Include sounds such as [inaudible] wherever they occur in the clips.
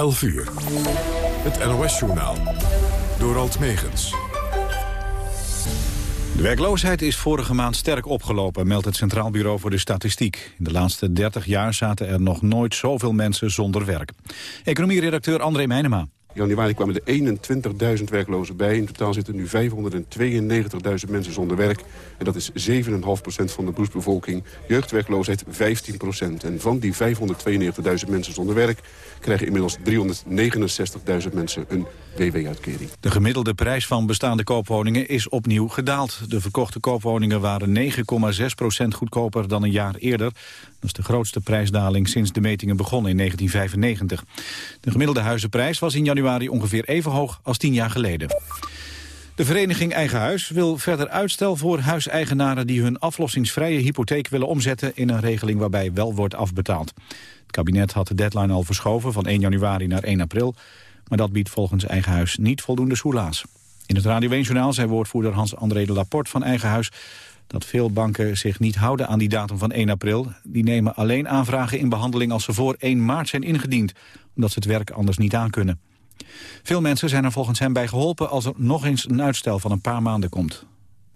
11 uur. Het NOS-journaal. Door Alt Megens. De werkloosheid is vorige maand sterk opgelopen, meldt het Centraal Bureau voor de Statistiek. In de laatste 30 jaar zaten er nog nooit zoveel mensen zonder werk. Economieredacteur André Meijnema. Januari kwamen er 21.000 werklozen bij. In totaal zitten nu 592.000 mensen zonder werk. En dat is 7,5% van de beroepsbevolking. Jeugdwerkloosheid 15%. En van die 592.000 mensen zonder werk... krijgen inmiddels 369.000 mensen een De gemiddelde prijs van bestaande koopwoningen is opnieuw gedaald. De verkochte koopwoningen waren 9,6% goedkoper dan een jaar eerder. Dat is de grootste prijsdaling sinds de metingen begonnen in 1995. De gemiddelde huizenprijs was in januari ongeveer even hoog als tien jaar geleden. De vereniging Eigen Huis wil verder uitstel voor huiseigenaren... die hun aflossingsvrije hypotheek willen omzetten... in een regeling waarbij wel wordt afbetaald. Het kabinet had de deadline al verschoven van 1 januari naar 1 april... maar dat biedt volgens Eigen Huis niet voldoende soelaas. In het Radio 1-journaal zei woordvoerder Hans-André de Laporte van Eigen Huis dat veel banken zich niet houden aan die datum van 1 april. Die nemen alleen aanvragen in behandeling als ze voor 1 maart zijn ingediend, omdat ze het werk anders niet aankunnen. Veel mensen zijn er volgens hem bij geholpen als er nog eens een uitstel van een paar maanden komt.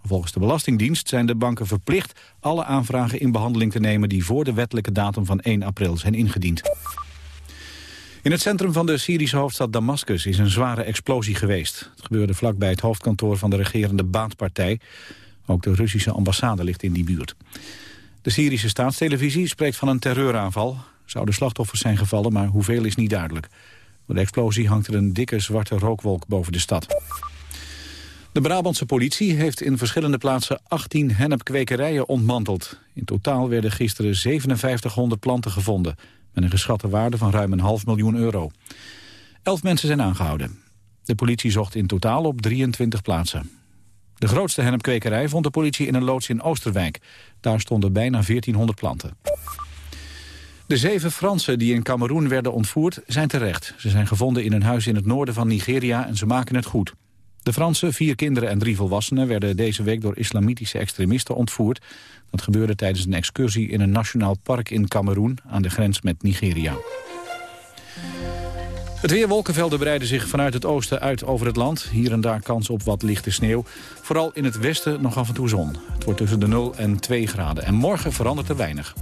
Volgens de Belastingdienst zijn de banken verplicht alle aanvragen in behandeling te nemen die voor de wettelijke datum van 1 april zijn ingediend. In het centrum van de Syrische hoofdstad Damascus is een zware explosie geweest. Het gebeurde vlakbij het hoofdkantoor van de regerende Baathpartij. Ook de Russische ambassade ligt in die buurt. De Syrische staatstelevisie spreekt van een terreuraanval. Zouden slachtoffers zijn gevallen, maar hoeveel is niet duidelijk. Door de explosie hangt er een dikke zwarte rookwolk boven de stad. De Brabantse politie heeft in verschillende plaatsen 18 hennepkwekerijen ontmanteld. In totaal werden gisteren 5700 planten gevonden... met een geschatte waarde van ruim een half miljoen euro. Elf mensen zijn aangehouden. De politie zocht in totaal op 23 plaatsen. De grootste hennepkwekerij vond de politie in een loods in Oosterwijk. Daar stonden bijna 1400 planten. De zeven Fransen die in Cameroen werden ontvoerd zijn terecht. Ze zijn gevonden in een huis in het noorden van Nigeria en ze maken het goed. De Fransen, vier kinderen en drie volwassenen... werden deze week door islamitische extremisten ontvoerd. Dat gebeurde tijdens een excursie in een nationaal park in Cameroen... aan de grens met Nigeria. Het weer wolkenvelden breiden zich vanuit het oosten uit over het land. Hier en daar kans op wat lichte sneeuw. Vooral in het westen nog af en toe zon. Het wordt tussen de 0 en 2 graden. En morgen verandert er weinig.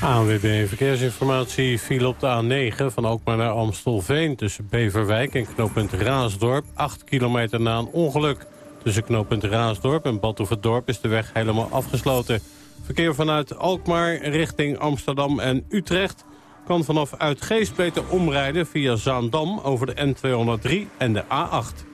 ANWB Verkeersinformatie viel op de A9 van Alkmaar naar Amstelveen... tussen Beverwijk en knooppunt Raasdorp, 8 kilometer na een ongeluk. Tussen knooppunt Raasdorp en Badhoevedorp is de weg helemaal afgesloten. Verkeer vanuit Alkmaar richting Amsterdam en Utrecht kan vanaf Uitgeest beter omrijden via Zaandam over de N203 en de A8.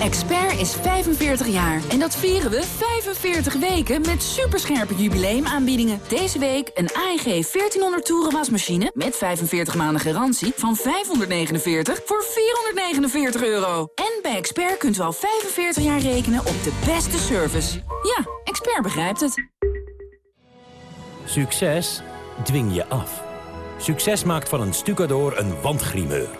Expert is 45 jaar en dat vieren we 45 weken met superscherpe jubileumaanbiedingen. Deze week een AEG 1400 toeren wasmachine met 45 maanden garantie van 549 voor 449 euro. En bij Expert kunt u al 45 jaar rekenen op de beste service. Ja, Expert begrijpt het. Succes dwing je af. Succes maakt van een stucador een wandgrimeur.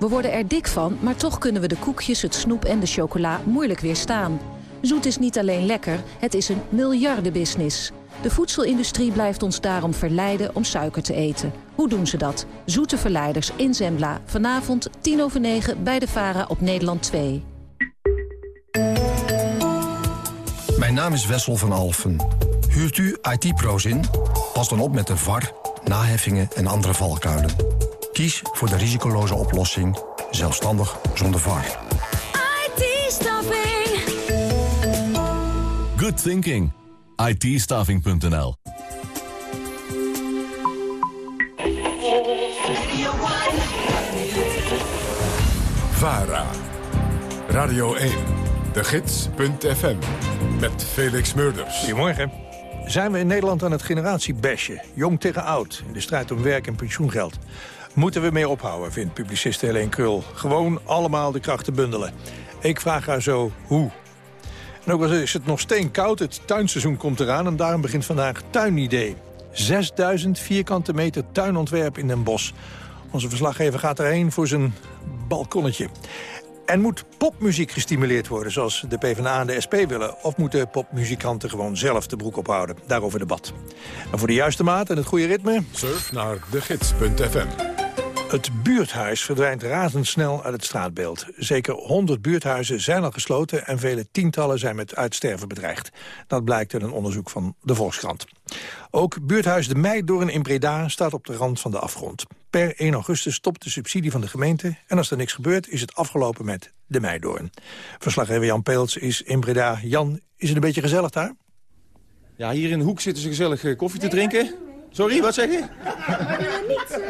We worden er dik van, maar toch kunnen we de koekjes, het snoep en de chocola moeilijk weerstaan. Zoet is niet alleen lekker, het is een miljardenbusiness. De voedselindustrie blijft ons daarom verleiden om suiker te eten. Hoe doen ze dat? Zoete verleiders in Zembla. Vanavond 10 over 9 bij de VARA op Nederland 2. Mijn naam is Wessel van Alfen. Huurt u IT-pro's in? Pas dan op met de VAR, naheffingen en andere valkuilen. Kies voor de risicoloze oplossing, zelfstandig zonder VAR. IT-staffing. Good thinking. it VARA. Radio 1. De Gids.fm. Met Felix Murders. Goedemorgen. Zijn we in Nederland aan het generatiebashen, jong tegen oud... in de strijd om werk en pensioengeld? Moeten we mee ophouden, vindt publicist Helene Krul. Gewoon allemaal de krachten bundelen. Ik vraag haar zo hoe. En ook al is het nog steenkoud, het tuinseizoen komt eraan... en daarom begint vandaag Tuinidee. 6000 vierkante meter tuinontwerp in Den Bosch. Onze verslaggever gaat erheen voor zijn balkonnetje. En moet popmuziek gestimuleerd worden, zoals de PvdA en de SP willen? Of moeten popmuzikanten gewoon zelf de broek ophouden? Daarover debat. En voor de juiste maat en het goede ritme... Surf naar degids.fm. Het buurthuis verdwijnt razendsnel uit het straatbeeld. Zeker 100 buurthuizen zijn al gesloten... en vele tientallen zijn met uitsterven bedreigd. Dat blijkt uit een onderzoek van de Volkskrant. Ook buurthuis De Meidoorn in Breda staat op de rand van de afgrond. Per 1 augustus stopt de subsidie van de gemeente... en als er niks gebeurt is het afgelopen met De Meidoorn. Verslaggever Jan Peels is in Breda. Jan, is het een beetje gezellig daar? Ja, hier in de hoek zitten ze gezellig eh, koffie te drinken. Sorry, wat zeg je?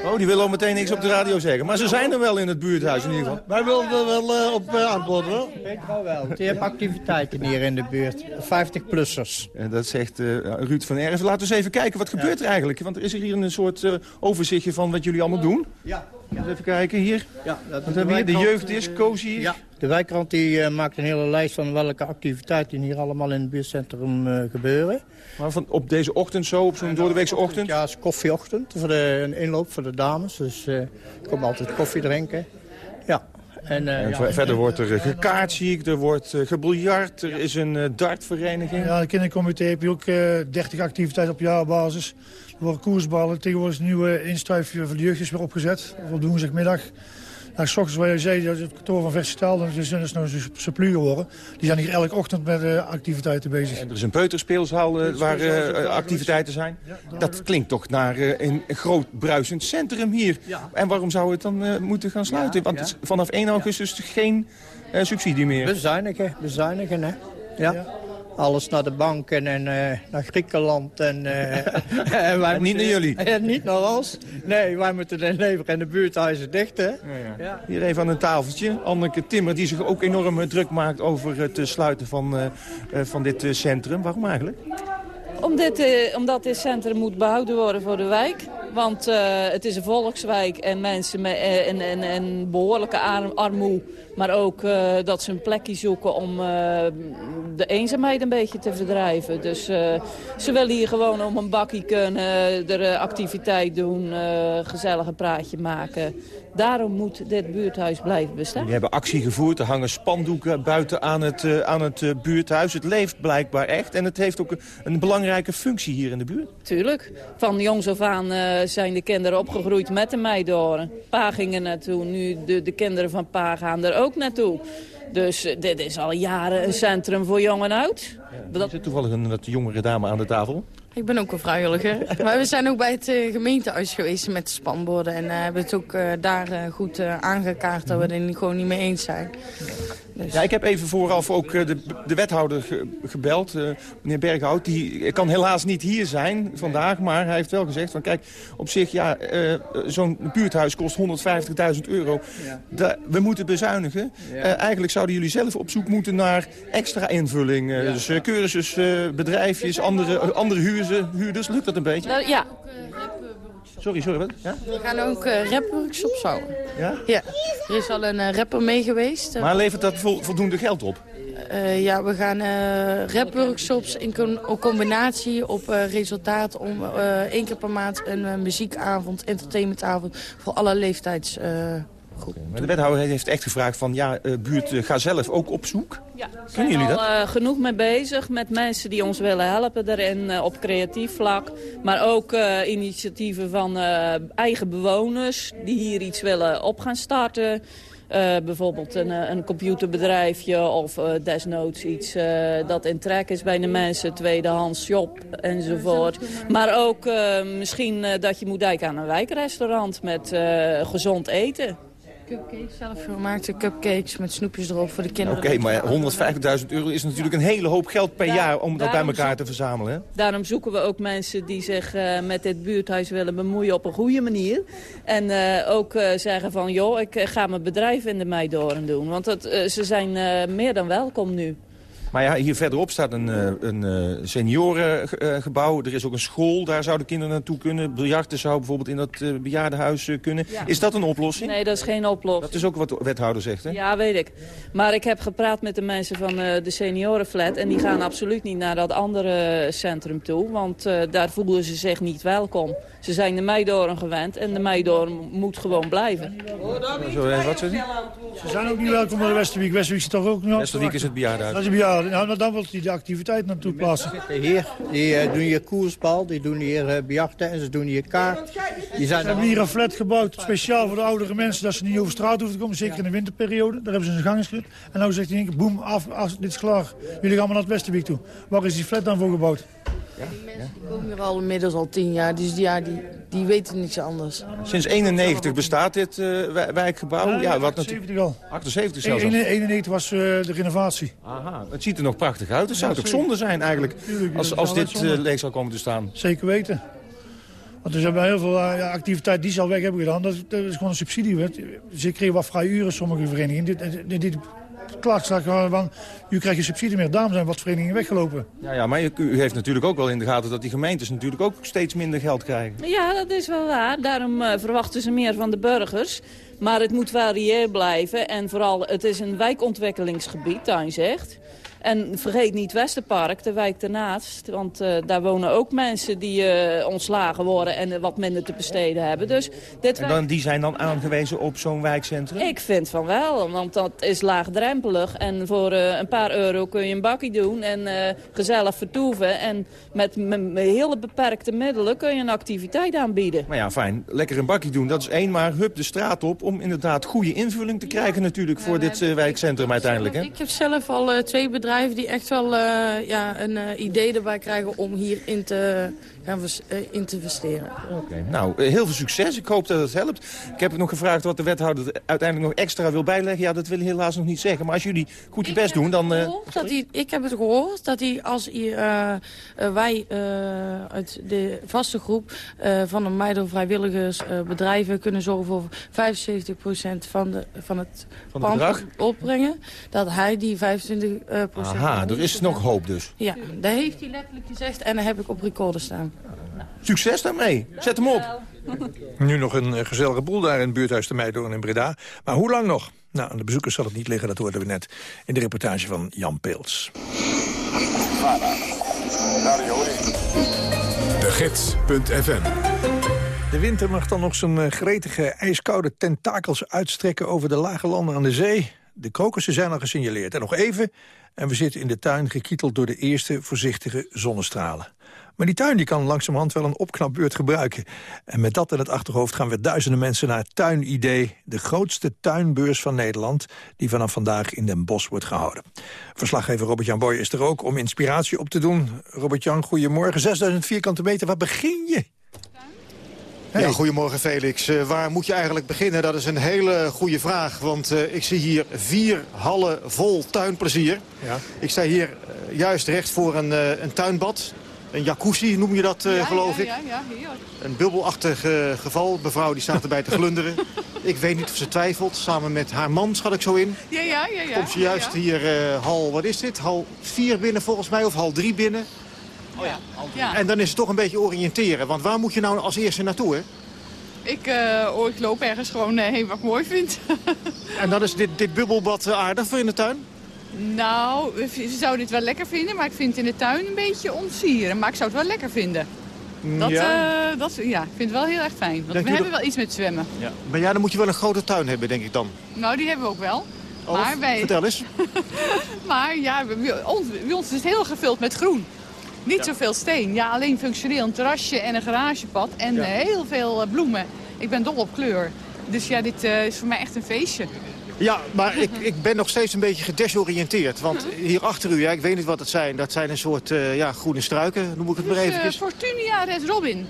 Oh, die willen al meteen niks op de radio zeggen. Maar ze zijn er wel in het buurthuis in ieder geval. Wij willen er wel uh, op uh, antwoorden, hoor. Ik wel wel. Je hebt activiteiten hier in de buurt. 50-plussers. En dat zegt uh, Ruud van Erven. Laten we eens even kijken, wat gebeurt ja. er eigenlijk? Want er is hier een soort overzichtje van wat jullie allemaal doen. Ja. ja. Even kijken, hier. Ja, dat wat hebben we hier? De jeugd is, cozy hier. Ja. De wijkrand die, maakt een hele lijst van welke activiteiten hier allemaal in het buurtcentrum gebeuren. Maar van, op deze ochtend zo, op zo'n doordeweekse ochtend? Ja, het is koffieochtend. Voor de, een inloop voor de dames. Dus uh, ik kom altijd koffie drinken. Ja. En, uh, en ja, verder wordt er gekaart, zie ik. Er wordt uh, gebiljart. Er is een uh, dartvereniging. Ja, de kindercomité heb je ook 30 activiteiten op jaarbasis. Er worden koersballen. Tegenwoordig is een nieuwe instruif voor de jeugd weer opgezet. Op woensdagmiddag. Nou, s ochtends, wat je zei, dat het kantoor van Verstel, dat is, dat is nou een supplu geworden. Die zijn hier elke ochtend met uh, activiteiten bezig. En er is een peuterspeelzaal uh, waar uh, activiteiten zijn. Ja, dat klinkt toch naar een groot bruisend centrum hier. Ja. En waarom zou het dan moeten gaan sluiten? Want vanaf 1 augustus geen subsidie meer. Bezuinigen, bezuinigen hè. ja alles naar de bank en, uh, naar Griekenland. En, uh, [laughs] en wij niet naar jullie? [laughs] En niet naar ons. Nee, wij moeten de leven en de buurthuizen dicht, hè? Ja, ja. Ja. Hier even aan een tafeltje. Anneke Timmer, die zich ook enorm druk maakt over het sluiten van, uh, van dit centrum. Waarom eigenlijk? Om dit, omdat dit centrum moet behouden worden voor de wijk. Want uh, het is een volkswijk en mensen met een, een, een behoorlijke armoede. Maar ook uh, dat ze een plekje zoeken om uh, de eenzaamheid een beetje te verdrijven. Dus ze willen hier gewoon om een bakkie kunnen, er activiteit doen, gezellig een praatje maken. Daarom moet dit buurthuis blijven bestaan. Die hebben actie gevoerd, er hangen spandoeken buiten aan het, aan het buurthuis. Het leeft blijkbaar echt en het heeft ook een, een belangrijke functie hier in de buurt. Tuurlijk. Van jongs af aan zijn de kinderen opgegroeid met de meidoren. Pa ging er naartoe, nu de, de kinderen van pa gaan er ook naartoe. Dus dit is al jaren een centrum voor jong en oud. Ja, dat... Zit toevallig een wat jongere dame aan de tafel? Ik ben ook een vrijwilliger. [laughs] maar we zijn ook bij het uh, gemeentehuis geweest met de spanborden. En uh, hebben het ook uh, daar goed aangekaart dat we het er gewoon niet mee eens zijn. Dus. Ja, ik heb even vooraf ook de, de wethouder ge, gebeld, meneer Berghout. Die kan helaas niet hier zijn vandaag, maar hij heeft wel gezegd van kijk, op zich, ja, zo'n buurthuis kost 150.000 euro. Ja. Da, we moeten bezuinigen. Ja. eigenlijk zouden jullie zelf op zoek moeten naar extra invulling. Ja. Dus cursus, bedrijfjes, andere, andere huur huurders? Lukt dat een beetje? Nou, ja. Sorry, sorry, wat? Ja? We gaan ook uh, rapworkshops houden. Ja? Ja. Er is al een uh, rapper mee geweest. Maar levert dat voldoende geld op? Uh, ja, we gaan uh, rapworkshops in combinatie op uh, resultaat om één keer per maand een muziekavond, entertainmentavond voor alle leeftijds maar de wethouder heeft echt gevraagd van, ja, uh, buurt, uh, ga zelf ook op zoek. Ja, we zijn jullie al uh, genoeg mee bezig met mensen die ons willen helpen daarin op creatief vlak. Maar ook initiatieven van eigen bewoners die hier iets willen op gaan starten. bijvoorbeeld een, een, computerbedrijfje of desnoods iets dat in trek is bij de mensen, tweedehands shop enzovoort. Maar ook misschien dat je moet denken aan een wijkrestaurant met gezond eten cupcakes, zelf gemaakte cupcakes met snoepjes erop voor de kinderen. Oké, maar 150.000 euro is natuurlijk een hele hoop geld per jaar om dat bij elkaar te verzamelen. Hè? Daarom zoeken we ook mensen die zich uh, met dit buurthuis willen bemoeien op een goede manier. En uh, ook uh, zeggen van, joh, ik ga mijn bedrijf in de Meidoren doen. Want dat, ze zijn meer dan welkom nu. Maar ja, hier verderop staat een, eh, een eh, seniorengebouw. Er is ook een school, daar zouden kinderen naartoe kunnen. Biljarten zou bijvoorbeeld in dat uh, bejaardenhuis kunnen. Is dat een oplossing? Nee, dat is geen oplossing. Dat is ook wat de wethouder zegt, hè? Ja, weet ik. Maar ik heb gepraat met de mensen van de seniorenflat... en die gaan absoluut niet naar dat andere centrum toe. Want daar voelen ze zich niet welkom. Ze zijn de Meidoren gewend en de Meidoren moet gewoon blijven. Zo, wat ze Ze zijn ook niet welkom naar de Westerwiek. Westerwiek zit toch ook nog... Westerwiek is het bejaardenhuis. Dat is het bejaardenhuis. Nou, dan wil hij de activiteit naartoe plaatsen. Hier, die uh, doen hier koersbal, die doen hier uh, bejachten en ze doen hier kaart. Die zijn ze hebben hier een flat gebouwd, speciaal voor de oudere mensen, dat ze niet over straat hoeven te komen, zeker in de winterperiode. Daar hebben ze een gang geschud. En nu zegt hij, boem, af, af, dit is klaar. Jullie gaan maar naar het Westerwiek toe. Waar is die flat dan voor gebouwd? Ja, die mensen die komen hier al inmiddels al tien jaar, dus ja, die, die weten niets anders. Sinds 91 bestaat dit uh, wijkgebouw? Ja, ja wat 78 al. 78 zelfs 91 was uh, de renovatie. Aha, het ziet er nog prachtig uit. Het zou toch zonde zijn eigenlijk als, als dit uh, leeg zou komen te staan? Zeker weten. Want er zijn heel veel uh, activiteit die ze al weg hebben gedaan. Dat, dat is gewoon een subsidie. Ze kregen wat vrije uren, sommige verenigingen. Dit, dit, dit klaagzaak van... u krijgt je subsidie meer. Daarom zijn wat verenigingen weggelopen. Ja, ja maar u, u, heeft natuurlijk ook wel in de gaten... dat die gemeentes natuurlijk ook steeds minder geld krijgen. Ja, dat is wel waar. Daarom uh, verwachten ze meer van de burgers. Maar het moet reëel blijven. En vooral, het is een wijkontwikkelingsgebied, Tuin zegt. En vergeet niet Westerpark, de wijk ernaast. Want uh, daar wonen ook mensen die uh, ontslagen worden en wat minder te besteden hebben. Dus dit en dan, die zijn dan aangewezen op zo'n wijkcentrum? Ik vind van wel, want dat is laagdrempelig. En voor uh, een paar euro kun je een bakkie doen en gezellig vertoeven. En met, hele beperkte middelen kun je een activiteit aanbieden. Maar ja, fijn. Lekker een bakkie doen, dat is één. Maar hup de straat op om inderdaad goede invulling te krijgen natuurlijk voor dit wijkcentrum uiteindelijk. Hè? Ik heb zelf al twee bedrijven bedrijven die echt wel uh, ja, een uh, idee erbij krijgen om hierin te, gaan uh, in te investeren. Okay. Nou, heel veel succes. Ik hoop dat het helpt. Ik heb nog gevraagd wat de wethouder uiteindelijk nog extra wil bijleggen. Ja, dat wil hij helaas nog niet zeggen. Maar als jullie goed je best doen, dan... Dat hij, ik heb het gehoord dat hij als hij, wij uit de vaste groep van de Meido vrijwilligers bedrijven kunnen zorgen voor 75% van, de, van het van het bedrag opbrengen. Dat hij die 25% Aha, er is nog hoop dus. Ja, dat heeft hij letterlijk gezegd en dat heb ik op recorder staan. Succes daarmee. Zet hem op. Nu nog een gezellige boel daar in het buurthuis de Meidoorn in Breda. Maar hoe lang nog? Nou, aan de bezoekers zal het niet liggen, dat hoorden we net in de reportage van Jan Peels. De Gids.fm de winter mag dan nog zijn gretige, ijskoude tentakels uitstrekken over de lage landen aan de zee. De krokussen zijn al gesignaleerd. En nog even, en we zitten in de tuin gekieteld door de eerste voorzichtige zonnestralen. Maar die tuin die kan langzamerhand wel een opknapbeurt gebruiken. En met dat in het achterhoofd gaan we duizenden mensen naar Tuinidee... de grootste tuinbeurs van Nederland... die vanaf vandaag in Den Bosch wordt gehouden. Verslaggever Robert-Jan Boy is er ook om inspiratie op te doen. Robert-Jan, goedemorgen. 6000 vierkante meter, waar begin je? Hey. Ja, goedemorgen Felix. Uh, waar moet je eigenlijk beginnen? Dat is een hele goede vraag. Want uh, ik zie hier vier hallen vol tuinplezier. Ja. Ik sta hier uh, juist recht voor een, een tuinbad. Een jacuzzi noem je dat, ja, geloof ja, ik. Ja, ja, een bubbelachtig geval. Mevrouw die staat erbij te glunderen. [laughs] ik weet niet of ze twijfelt. Samen met haar man schat ik zo in. Ja, ja, ja. ja Komt ze juist hier hal, wat is dit? Hal 4 binnen volgens mij of hal 3 binnen. Oh ja. En dan is het toch een beetje oriënteren. Want waar moet je nou als eerste naartoe, hè? Ik, uh, oh, ik loop ergens gewoon uh, heen wat ik mooi vind. en dan is dit, dit bubbelbad aardig voor in de tuin? Nou, ze zouden dit wel lekker vinden, maar ik vind het in de tuin een beetje ontsieren. Maar ik zou het wel lekker vinden. Dat, ja. Uh, dat, ja, ik vind het wel heel erg fijn. Want we hebben wel iets met zwemmen. Ja. Maar ja, dan moet je wel een grote tuin hebben, denk ik dan. Nou, die hebben we ook wel. Oh, maar wij... Vertel eens. [laughs] maar ja, bij ons, bij ons is het heel gevuld met groen. Niet ja. zoveel steen. Ja, alleen functioneel een terrasje en een garagepad. En ja. heel veel uh, bloemen. Ik ben dol op kleur. Dus ja, dit uh, is voor mij echt een feestje. Ja, maar ik, ik ben nog steeds een beetje gedesoriënteerd. Want hier achter u, ja, ik weet niet wat het zijn. Dat zijn een soort ja, groene struiken, noem ik het dus, maar eventjes. Fortunia Red Robin.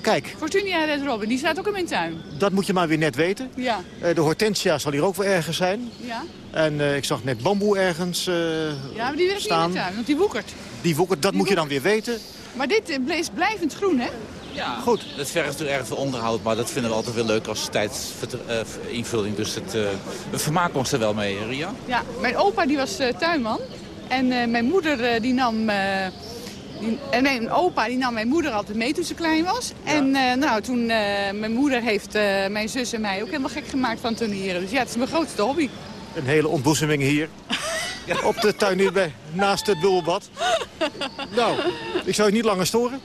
Kijk. Fortunia Red Robin, die staat ook in mijn tuin. Dat moet je maar weer net weten. Ja. de hortensia zal hier ook wel ergens zijn. Ja. En ik zag net bamboe ergens Ja, maar die werkt niet in de tuin, want die woekert. Die woekert, dat die moet je dan weer weten. Maar dit is blijvend groen, hè? Ja, goed. Het vergt natuurlijk erg veel onderhoud, maar dat vinden we altijd wel leuk als tijdsinvulling. Dus het, uh, we vermaken ons er wel mee, Ria. Ja, mijn opa die was uh, tuinman. En eh, mijn moeder eh, die nam... eh, die, eh, nee, een opa die nam mijn moeder altijd mee toen ze klein was. En eh, nou, toen eh, mijn moeder heeft eh, mijn zus en mij ook helemaal gek gemaakt van turnieren. Dus ja, het is mijn grootste hobby. Een hele ontboezeming hier. [laughs] Op de tuin hier bij, naast het bubbelbad. Nou, ik zou je niet langer storen.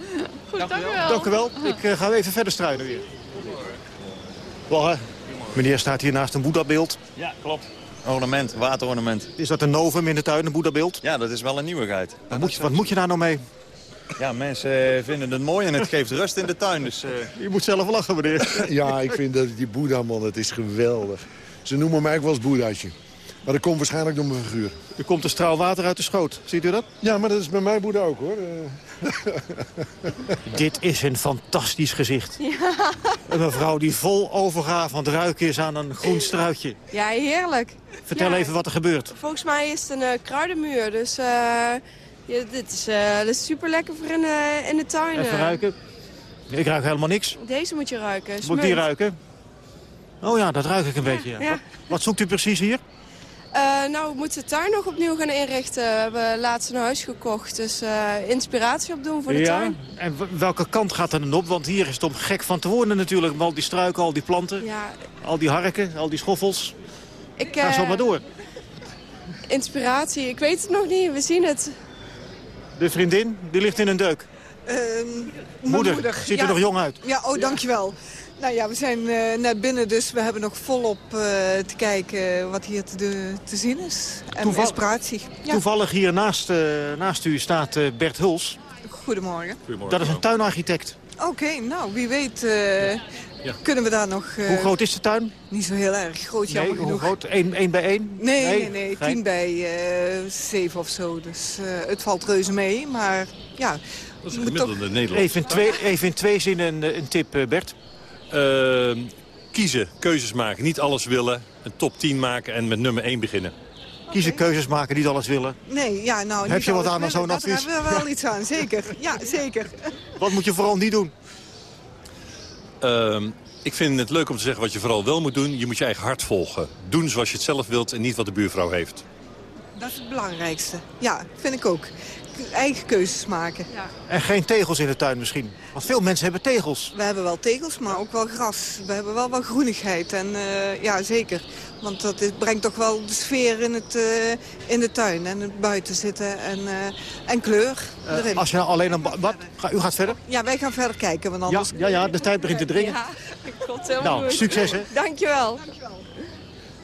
Goed, dank, u wel. Dank u wel. Ik eh, ga even verder struinen weer. Wel, meneer staat hier naast een Boeddha-beeld. Ja, klopt. Ornament, waterornament. Is dat een novum in de tuin, een Boeddha-beeld? Ja, dat is wel een nieuwigheid. Wat moet, je, wat moet je daar nou mee? Ja, mensen eh, vinden het mooi en het geeft rust in de tuin. Dus, eh, Je moet zelf lachen, meneer. Ja, ik vind dat die Boeddha-man, het is geweldig. Ze noemen mij ook wel eens Boeddhaatje. Maar dat komt waarschijnlijk door mijn figuur. Er komt een straal water uit de schoot. Ziet u dat? Ja, maar dat is bij mij Boeddha ook, hoor. Eh, [laughs] Dit is een fantastisch gezicht. Een mevrouw die vol overgave aan het ruiken is aan een groen struitje. Ja, heerlijk. Vertel Ja, even wat er gebeurt. Volgens mij is het een eh, kruidenmuur, dus eh, ja, dit, is, eh, dit is super lekker voor in de, in de tuin. Even ruiken. Ik ruik helemaal niks. Deze moet je ruiken. Moet ik die ruiken? Oh ja, dat ruik ik een beetje. Ja. ja. Wat, wat zoekt u precies hier? Eh, nou, we moeten de tuin nog opnieuw gaan inrichten. We hebben laatst een huis gekocht, dus eh, inspiratie opdoen voor de ja. tuin. En welke kant gaat er dan op? Want hier is het om gek van te worden natuurlijk. Met al die struiken, al die planten, Ja, al die harken, al die schoffels. ik, Ga zo eh, maar door. Inspiratie, ik weet het nog niet, we zien het. De vriendin, die ligt in een deuk. Ehm, Moeder, mijn ziet er nog jong uit. Ja, oh, dankjewel. Nou ja, we zijn eh, net binnen, dus we hebben nog volop eh, te kijken wat hier te, de- te zien is. En Toeval- inspiratie. Ja. Toevallig hier naast, eh, naast u staat eh, Bert Huls. Goedemorgen. Dat is een tuinarchitect. Oké, nou, wie weet eh, kunnen we daar nog... eh, Hoe groot is de tuin? Niet zo heel erg groot, Nee, jammer hoe genoeg. groot? Eén één bij één? Nee, nee, nee, gein. tien bij eh, zeven of zo. Dus eh, het valt reuze mee, maar ja... Dat is een moet toch- gemiddelde Nederland. Even in twee, even in twee zinnen een, een tip, Bert. Ehm, kiezen, keuzes maken. Niet alles willen. Een top 10 maken en met nummer 1 beginnen. Kiezen, keuzes maken, niet alles willen. Nee, ja, nou... Heb je wat aan aan zo'n dat advies? hebben we wel [laughs] iets aan, zeker. Ja, zeker. Wat moet je vooral niet doen? Ehm, ik vind het leuk om te zeggen wat je vooral wel moet doen. Je moet je eigen hart volgen. Doen zoals je het zelf wilt en niet wat de buurvrouw heeft. Dat is het belangrijkste. Ja, vind ik ook. Eigen keuzes maken. En geen tegels in de tuin misschien. Want veel mensen hebben tegels. We hebben wel tegels, maar ook wel gras. We hebben wel wat groenigheid. En eh, ja, zeker. Want dat is- brengt toch wel de sfeer in, het, eh, in de tuin. En het buiten zitten. En, eh, en kleur erin. als je nou alleen een... ba- Wat? Ga, u gaat verder? Ja, wij gaan verder kijken. Want Ja, anders... ja, ja, de tijd begint te dringen. Ja, komt helemaal Nou, goed. succes, hè? Dankjewel.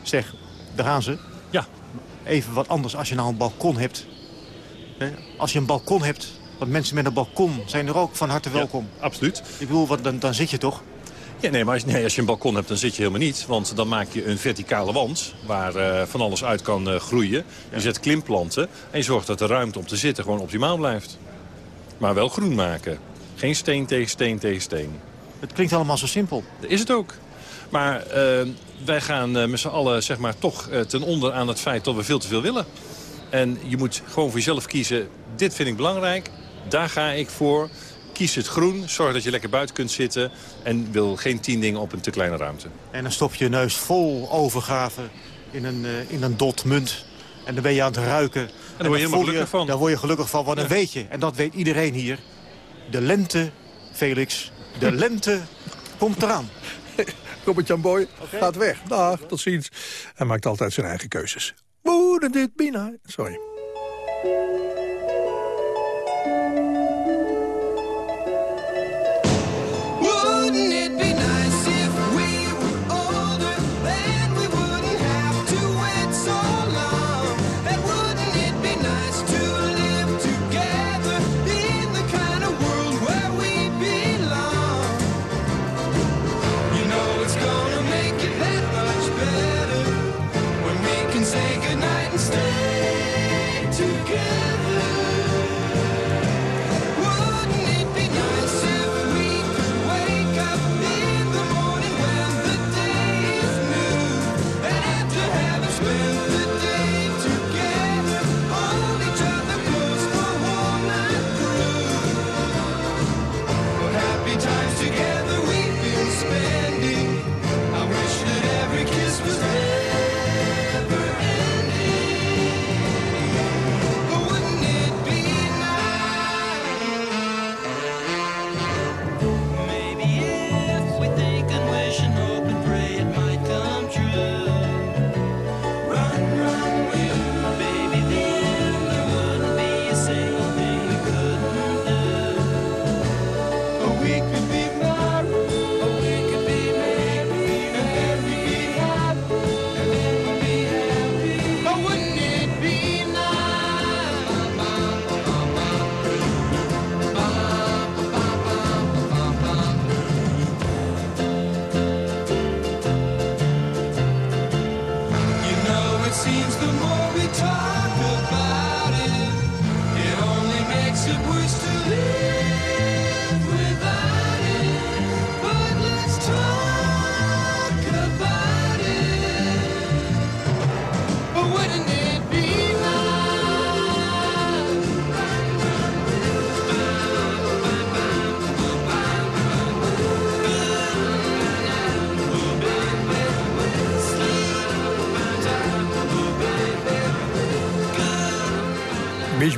Zeg, daar gaan ze. Ja. Even wat anders als je nou een balkon hebt. Als je een balkon hebt, want mensen met een balkon zijn er ook van harte welkom. absoluut. Ik bedoel, wat, dan, dan zit je toch? Ja, nee, maar als, nee, als je een balkon hebt, dan zit je helemaal niet. Want dan maak je een verticale wand waar eh, van alles uit kan eh, groeien. Je zet klimplanten en je zorgt dat de ruimte om te zitten gewoon optimaal blijft. Maar wel groen maken. Geen steen tegen steen tegen steen. Het klinkt allemaal zo simpel. Dat is het ook. Maar eh, wij gaan met z'n allen zeg maar, toch ten onder aan het feit dat we veel te veel willen. En je moet gewoon voor jezelf kiezen, dit vind ik belangrijk, daar ga ik voor. Kies het groen, zorg dat je lekker buiten kunt zitten... en wil geen tien dingen op een te kleine ruimte. En dan stop je je neus vol overgave in een, eh, in een dot munt. En dan ben je aan het ruiken. En word je helemaal gelukkig van. Daar word je gelukkig van, want dan weet je. En dat weet iedereen hier. De lente, Felix, de [laughs] lente komt eraan. Robert-Jan Boy gaat weg. Dag, tot ziens. Hij maakt altijd zijn eigen keuzes. Wouldn't it be? Sorry. Woo!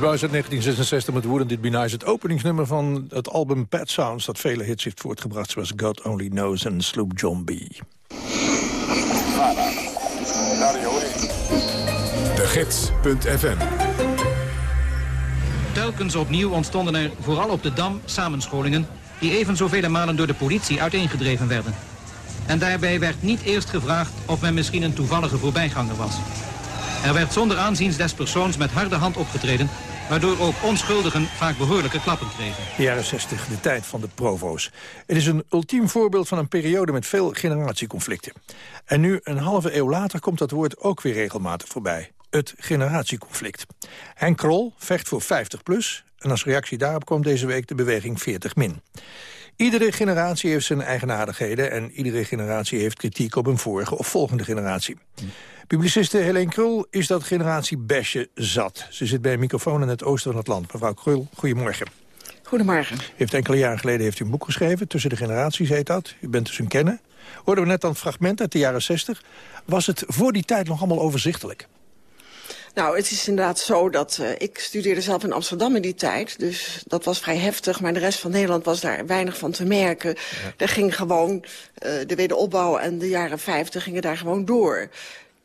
Boys uit 1966 met Wouldn't It Be Nice. Het openingsnummer van het album Pet Sounds... dat vele hits heeft voortgebracht, zoals God Only Knows en Sloop John B. De Gids.fm Telkens opnieuw ontstonden er, vooral op de Dam, samenscholingen... die even zoveel malen door de politie uiteengedreven werden. En daarbij werd niet eerst gevraagd of men misschien een toevallige voorbijganger was. Er werd zonder aanziens des persoons met harde hand opgetreden... waardoor ook onschuldigen vaak behoorlijke klappen kregen. De jaren 60, de tijd van de provo's. Het is een ultiem voorbeeld van een periode met veel generatieconflicten. En nu, een halve eeuw later, komt dat woord ook weer regelmatig voorbij. Het generatieconflict. Henk Krol vecht voor 50PLUS... en als reactie daarop kwam deze week de beweging 40min. Iedere generatie heeft zijn eigenaardigheden... en iedere generatie heeft kritiek op een vorige of volgende generatie. Publiciste Helene Krul is dat generatie besje zat. Ze zit bij een microfoon in het oosten van het land. Mevrouw Krul, goedemorgen. Goedemorgen. U heeft enkele jaren geleden heeft u een boek geschreven, Tussen de generaties heet dat. U bent dus een kenner. Hoorden we net dan het fragment uit de jaren 60. Was het voor die tijd nog allemaal overzichtelijk? Nou, het is inderdaad zo dat uh, ik studeerde zelf in Amsterdam in die tijd. Dus dat was vrij heftig, maar de rest van Nederland was daar weinig van te merken. Ja. Er ging gewoon, uh, de wederopbouw en de jaren 50 gingen daar gewoon door.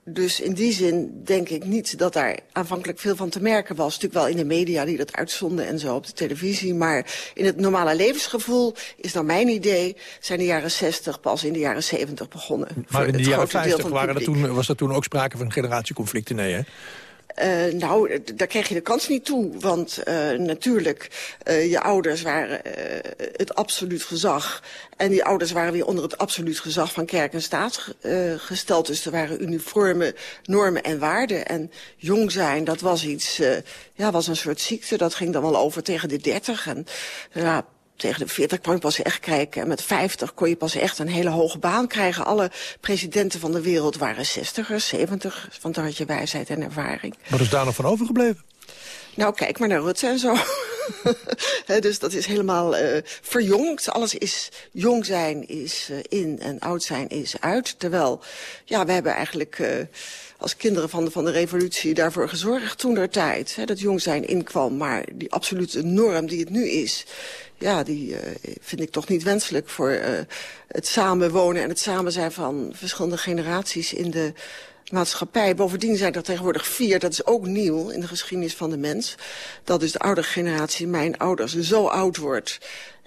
Dus in die zin denk ik niet dat daar aanvankelijk veel van te merken was. Natuurlijk wel in de media die dat uitzonden en zo op de televisie. Maar in het normale levensgevoel is naar mijn idee... zijn de jaren 60 pas in de jaren 70 begonnen. Maar in de jaren 50 waren er toen, was er toen ook sprake van generatieconflicten? Nee, hè? Uh, nou, daar kreeg je de kans niet toe. Want uh, natuurlijk, uh, je ouders waren het absoluut gezag. En die ouders waren weer onder het absoluut gezag van kerk en staat gesteld. Dus er waren uniforme normen en waarden. En jong zijn, dat was iets, ja, was een soort ziekte. Dat ging dan wel over tegen de dertig. En ja, tegen de 40 kon je pas echt kijken. En met 50 kon je pas echt een hele hoge baan krijgen. Alle presidenten van de wereld waren 60ers, 70ers. Want daar had je wijsheid en ervaring. Wat is daar nog van overgebleven? Nou, kijk maar naar Rutte en zo. [laughs] dus dat is helemaal uh, verjongd. Alles is jong zijn is uh, in en oud zijn is uit. Terwijl, ja, we hebben eigenlijk... Uh, als kinderen van de, van de revolutie daarvoor gezorgd toen der tijd. Hè, dat jong zijn inkwam, maar die absolute norm die het nu is... ja, die uh, vind ik toch niet wenselijk voor uh, het samenwonen... en het samen zijn van verschillende generaties in de maatschappij. Bovendien zijn er tegenwoordig vier, dat is ook nieuw in de geschiedenis van de mens... dat dus de oudere generatie, mijn ouders, zo oud wordt...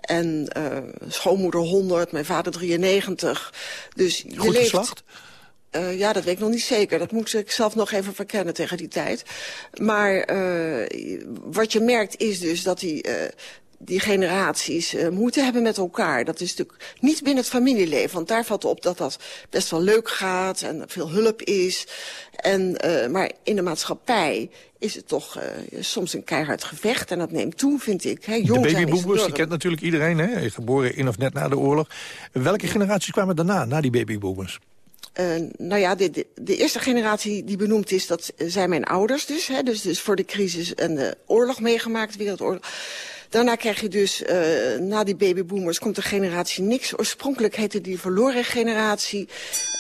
En uh, schoonmoeder 100, mijn vader 93. Dus je Goed leeft... geslacht? Uh, ja, dat weet ik nog niet zeker. Dat moet ik zelf nog even verkennen tegen die tijd. Maar uh, wat je merkt is dus dat die, uh, die generaties uh, moeten hebben met elkaar. Dat is natuurlijk niet binnen het familieleven. Want daar valt op dat dat best wel leuk gaat en veel hulp is. En, uh, maar in de maatschappij is het toch uh, soms een keihard gevecht. En dat neemt toe, vind ik. Hè. Jong de babyboomers, die kent natuurlijk iedereen, hè? geboren in of net na de oorlog. Welke generaties kwamen daarna, na die babyboomers? Uh, nou ja, de, de, de, eerste generatie die benoemd is, dat zijn mijn ouders dus. Hè, dus, dus voor de crisis en de oorlog meegemaakt, wereldoorlog. Daarna krijg je dus, uh, na die babyboomers, komt de generatie niks. Oorspronkelijk heette die verloren generatie.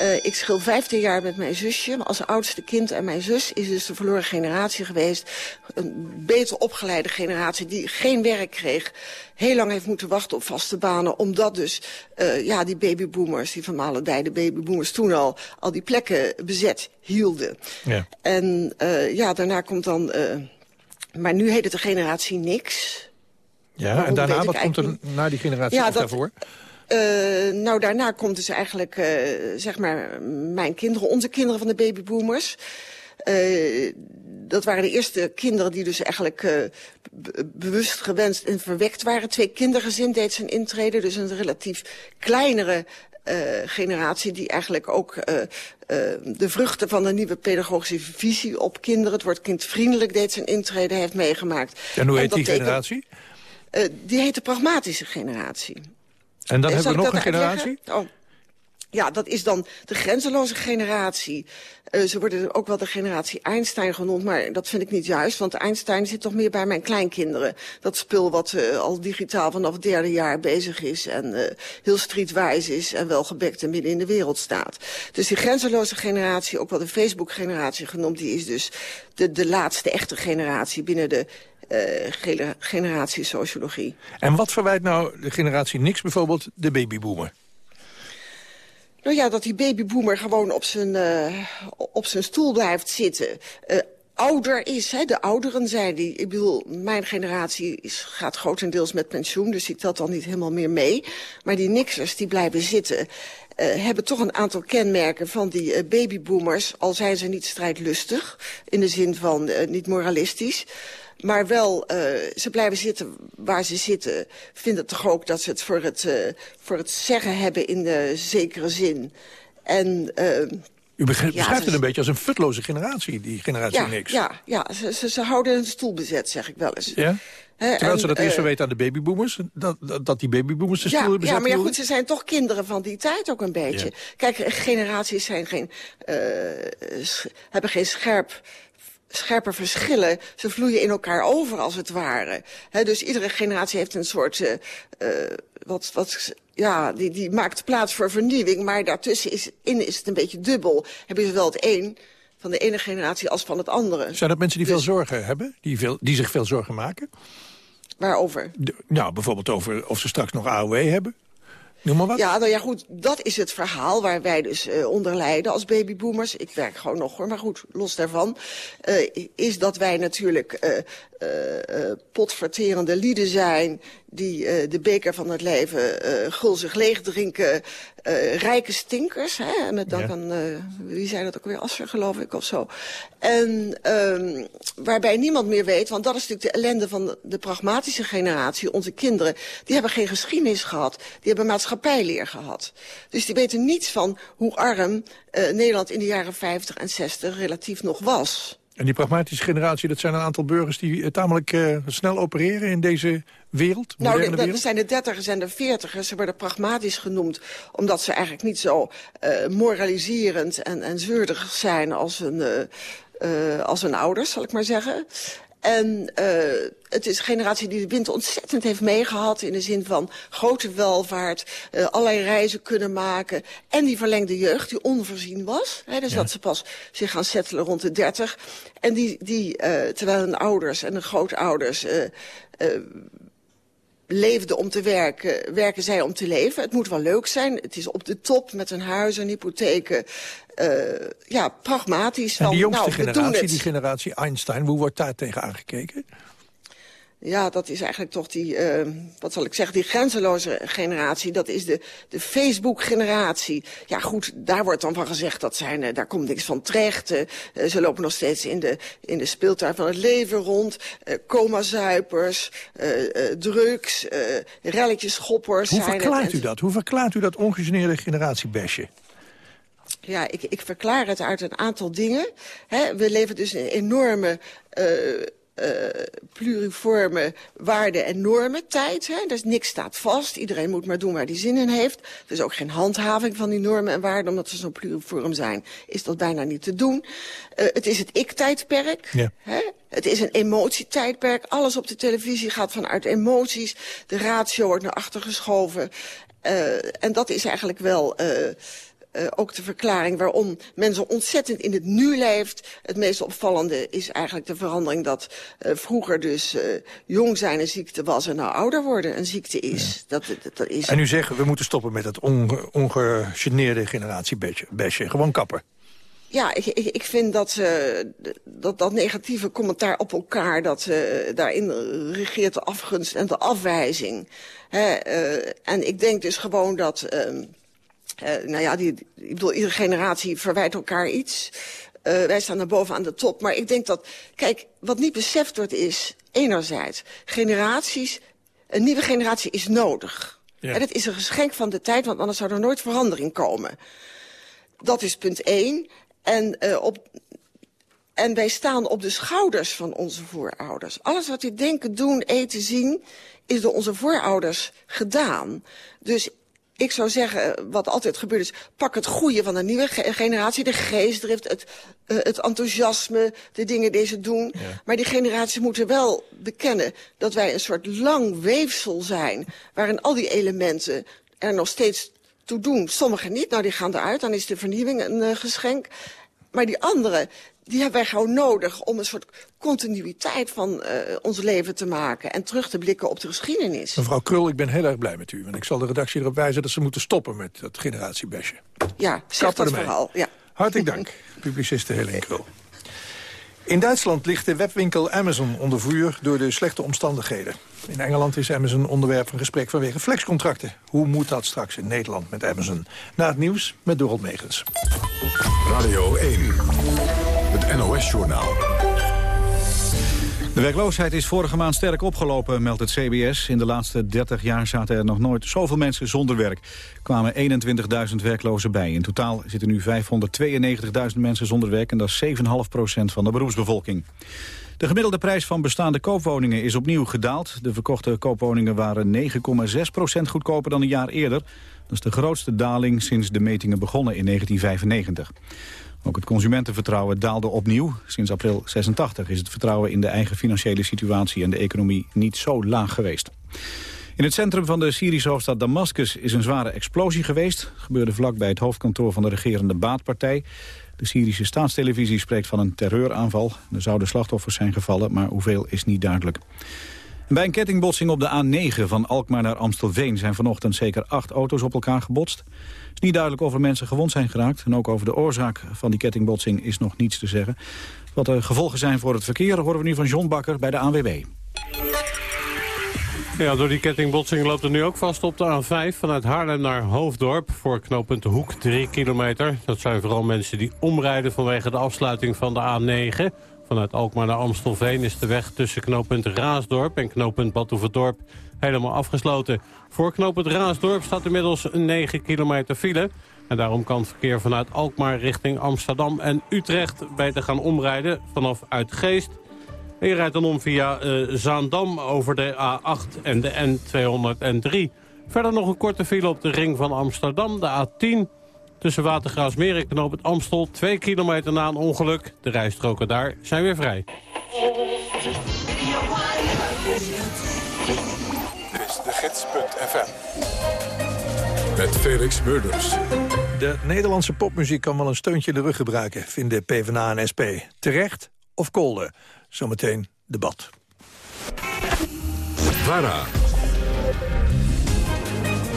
Uh, ik schil 15 jaar met mijn zusje. Als oudste kind en mijn zus is dus de verloren generatie geweest. Een beter opgeleide generatie die geen werk kreeg. Heel lang heeft moeten wachten op vaste banen. Omdat dus uh, ja, die babyboomers, die van Maledij, de babyboomers toen al, al die plekken bezet hielden. Ja. En ja, daarna komt dan... Maar nu heet het de generatie niks. Ja, en daarna, wat komt er na die generatie Ja, dat- daarvoor? Uh, nou, daarna komt dus eigenlijk, uh, zeg maar, mijn kinderen, onze kinderen van de babyboomers. Uh, dat waren de eerste kinderen die dus eigenlijk be- bewust gewenst en verwekt waren. Twee kindergezin deed zijn intrede, dus een relatief kleinere uh, generatie die eigenlijk ook uh, uh, de vruchten van een nieuwe pedagogische visie op kinderen, het wordt kindvriendelijk, deed zijn intrede, heeft meegemaakt. En hoe heet die generatie? Uh, die heet de pragmatische generatie. En dan Eh, hebben we nog een generatie? Oh. Ja, dat is dan de grenzeloze generatie. Eh, ze worden ook wel de generatie Einstein genoemd, maar dat vind ik niet juist. Want Einstein zit toch meer bij mijn kleinkinderen. Dat spul wat eh, al digitaal vanaf het derde jaar bezig is... en eh, heel streetwijs is en wel gebekt en midden in de wereld staat. Dus die grenzeloze generatie, ook wel de Facebook-generatie genoemd... die is dus de, de laatste echte generatie binnen de eh, gele- generatie sociologie. En wat verwijt nou de generatie niks bijvoorbeeld de babyboomer? Nou ja, dat die babyboomer gewoon op zijn, eh, op zijn stoel blijft zitten. Eh, ouder is, hè, de ouderen zijn die... Ik bedoel, mijn generatie is, gaat grotendeels met pensioen... dus ik telt dan niet helemaal meer mee. Maar die niksers, die blijven zitten... eh, hebben toch een aantal kenmerken van die eh, babyboomers... al zijn ze niet strijdlustig, in de zin van eh, niet moralistisch... Maar wel, eh, ze blijven zitten waar ze zitten. Vinden toch ook dat ze het voor het, eh, voor het zeggen hebben in de zekere zin. En, eh, U Ja, beschrijft het een beetje als een futloze generatie, die generatie ja, niks. ja, ja ze, ze, ze houden hun stoel bezet, zeg ik wel eens. Ja? Terwijl en, ze dat eerst eh, verweten aan de babyboomers, dat, dat, dat die babyboomers de ja, stoelen bezet ja, maar ja, goed, ze zijn toch kinderen van die tijd ook een beetje. Ja. Kijk, generaties zijn geen, sch- hebben geen scherp scherpe verschillen. Ze vloeien in elkaar over, als het ware. Dus iedere generatie heeft een soort... eh, eh, wat, wat, ja, die, die maakt plaats voor vernieuwing. Maar daartussen is, in is het een beetje dubbel. Hebben ze wel het een van de ene generatie als van het andere. Zijn dat mensen die veel zorgen hebben, die, veel, die zich veel zorgen maken? Waarover? De- nou, bijvoorbeeld over of ze straks nog AOW hebben. Noem maar wat. Ja, nou ja, goed, dat is het verhaal waar wij dus eh, onder lijden als babyboomers. Ik werk gewoon nog hoor, maar goed, los daarvan. eh, is dat wij natuurlijk eh, potverterende lieden zijn... die eh, de beker van het leven eh, gulzig leeg drinken. eh, rijke stinkers, hè, met dank Ja. aan, wie zei dat ook weer, Asser geloof ik of zo. En ehm, waarbij niemand meer weet, want dat is natuurlijk de ellende van de, de pragmatische generatie. Onze kinderen, die hebben geen geschiedenis gehad. Die hebben maatschappijleer gehad. Dus die weten niets van hoe arm eh, Nederland in de jaren 50 en 60 relatief nog was. En die pragmatische generatie, dat zijn een aantal burgers die eh, tamelijk eh, snel opereren in deze wereld, Nou, de- dat wereld. zijn de dertigers en de veertigers. Ze worden pragmatisch genoemd, omdat ze eigenlijk niet zo eh, moraliserend en, en zeurderig zijn als hun, als hun ouders, zal ik maar zeggen. En eh, het is een generatie die de wind ontzettend heeft meegehad... in de zin van grote welvaart, eh, allerlei reizen kunnen maken... en die verlengde jeugd, die onvoorzien was. Hè, dus dat ze pas zich gaan settelen rond de dertig. En die, die eh, terwijl hun ouders en hun grootouders... eh, leefden om te werken, werken zij om te leven. Het moet wel leuk zijn. Het is op de top met een huis, een hypotheken. eh, ja, pragmatisch. En Van, die jongste nou, generatie, die generatie Einstein, hoe wordt daar tegen aangekeken? Ja, dat is eigenlijk toch die, eh, wat zal ik zeggen, die grenzeloze generatie. Dat is de, de Facebook-generatie. Ja goed, daar wordt dan van gezegd, dat zijn, eh, daar komt niks van terecht. Eh, eh, ze lopen nog steeds in de, in de speeltuin van het leven rond. coma-zuipers, drugs, relletjes, schoppers. Hoe het. verklaart u dat? Hoe verklaart u dat ongegeneerde generatiebesje? Ja, ik, ik verklaar het uit een aantal dingen. Hè, we leven dus in een enorme eh, pluriforme waarden en normen tijd. Hè? Dus niks staat vast. Iedereen moet maar doen waar hij zin in heeft. Er is ook geen handhaving van die normen en waarden, omdat ze zo pluriform zijn. Is dat bijna niet te doen. Eh, het is het ik-tijdperk. Ja. Hè? Het is een emotietijdperk. Alles op de televisie gaat vanuit emoties. De ratio wordt naar achter geschoven. Eh, en dat is eigenlijk wel... eh, ook de verklaring waarom men zo ontzettend in het nu leeft. Het meest opvallende is eigenlijk de verandering dat eh, vroeger dus eh, jong zijn een ziekte was en nou ouder worden een ziekte is. Dat, dat, dat is En u zegt, we moeten stoppen met het onge, ongegeneerde generatiebesje. besje. Gewoon kappen. Ja, ik, ik, ik vind dat, eh, dat dat negatieve commentaar op elkaar... Dat, eh, daarin regeert de afgunst en de afwijzing. Hè, eh, en ik denk dus gewoon dat... ehm, eh, nou ja, die, ik bedoel, iedere generatie verwijt elkaar iets. Eh, wij staan naar boven aan de top. Maar ik denk dat, kijk, wat niet beseft wordt is... enerzijds, generaties, een nieuwe generatie is nodig. Ja. En dat is een geschenk van de tijd, want anders zou er nooit verandering komen. Dat is punt één. En, eh, op, en wij staan op de schouders van onze voorouders. Alles wat we denken, doen, eten, zien, is door onze voorouders gedaan. Dus ik zou zeggen, eh, wat altijd gebeurt is... pak het goede van de nieuwe ge- generatie, de geestdrift, het, eh, het enthousiasme... de dingen die ze doen. Maar die generatie moeten wel bekennen dat wij een soort lang weefsel zijn... waarin al die elementen er nog steeds toe doen. Sommigen niet, nou die gaan eruit, dan is de vernieuwing een eh, geschenk. Maar die anderen, die hebben wij gewoon nodig om een soort continuïteit van eh, ons leven te maken. En terug te blikken op de geschiedenis. Mevrouw Krul, ik ben heel erg blij met u. Want ik zal de redactie erop wijzen dat ze moeten stoppen met dat generatiebesje. Ja, zeg Kappen dat vooral. Ja. Hartelijk dank, [laughs] publiciste Helene Krul. In Duitsland ligt de webwinkel Amazon onder vuur door de slechte omstandigheden. In Engeland is Amazon onderwerp van gesprek vanwege flexcontracten. Hoe moet dat straks in Nederland met Amazon? Na het nieuws met Dorot Megens. Radio 1, het NOS-journaal. De werkloosheid is vorige maand sterk opgelopen, meldt het CBS. In de laatste 30 jaar zaten er nog nooit zoveel mensen zonder werk. Er kwamen 21.000 werklozen bij. In totaal zitten nu 592.000 mensen zonder werk... en dat is 7,5% van de beroepsbevolking. De gemiddelde prijs van bestaande koopwoningen is opnieuw gedaald. De verkochte koopwoningen waren 9,6% goedkoper dan een jaar eerder. Dat is de grootste daling sinds de metingen begonnen in 1995. Ook het consumentenvertrouwen daalde opnieuw. Sinds april 86 is het vertrouwen in de eigen financiële situatie en de economie niet zo laag geweest. In het centrum van de Syrische hoofdstad Damascus is een zware explosie geweest. Het gebeurde vlak bij het hoofdkantoor van de regerende Baatpartij. De Syrische staatstelevisie spreekt van een terreuraanval. Er zouden slachtoffers zijn gevallen, maar hoeveel is niet duidelijk. Bij een kettingbotsing op de A9 van Alkmaar naar Amstelveen... zijn vanochtend zeker acht auto's op elkaar gebotst. Het is niet duidelijk of er mensen gewond zijn geraakt. En ook over de oorzaak van die kettingbotsing is nog niets te zeggen. Wat de gevolgen zijn voor het verkeer horen we nu van John Bakker bij de ANWB. Ja, door die kettingbotsing loopt het nu ook vast op de A5 vanuit Haarlem naar Hoofddorp. Voor knooppunt Hoek, 3 kilometer. Dat zijn vooral mensen die omrijden vanwege de afsluiting van de A9. Vanuit Alkmaar naar Amstelveen is de weg tussen knooppunt Raasdorp en knooppunt Badhoevedorp helemaal afgesloten. Voor knooppunt Raasdorp staat inmiddels een 9 kilometer file. En daarom kan het verkeer vanuit Alkmaar richting Amsterdam en Utrecht beter gaan omrijden vanaf Uitgeest. En je rijdt dan om via eh, Zaandam over de A8 en de N203. Verder nog een korte file op de ring van Amsterdam, de A10. Tussen Watergraafsmeer en Knoop het Amstel, 2 kilometer na een ongeluk. De rijstroken daar zijn weer vrij. Dit is de gids.fm. Met Felix Murders. De Nederlandse popmuziek kan wel een steuntje in de rug gebruiken, vinden PvdA en SP. Terecht of kolder? Zometeen debat. VARA.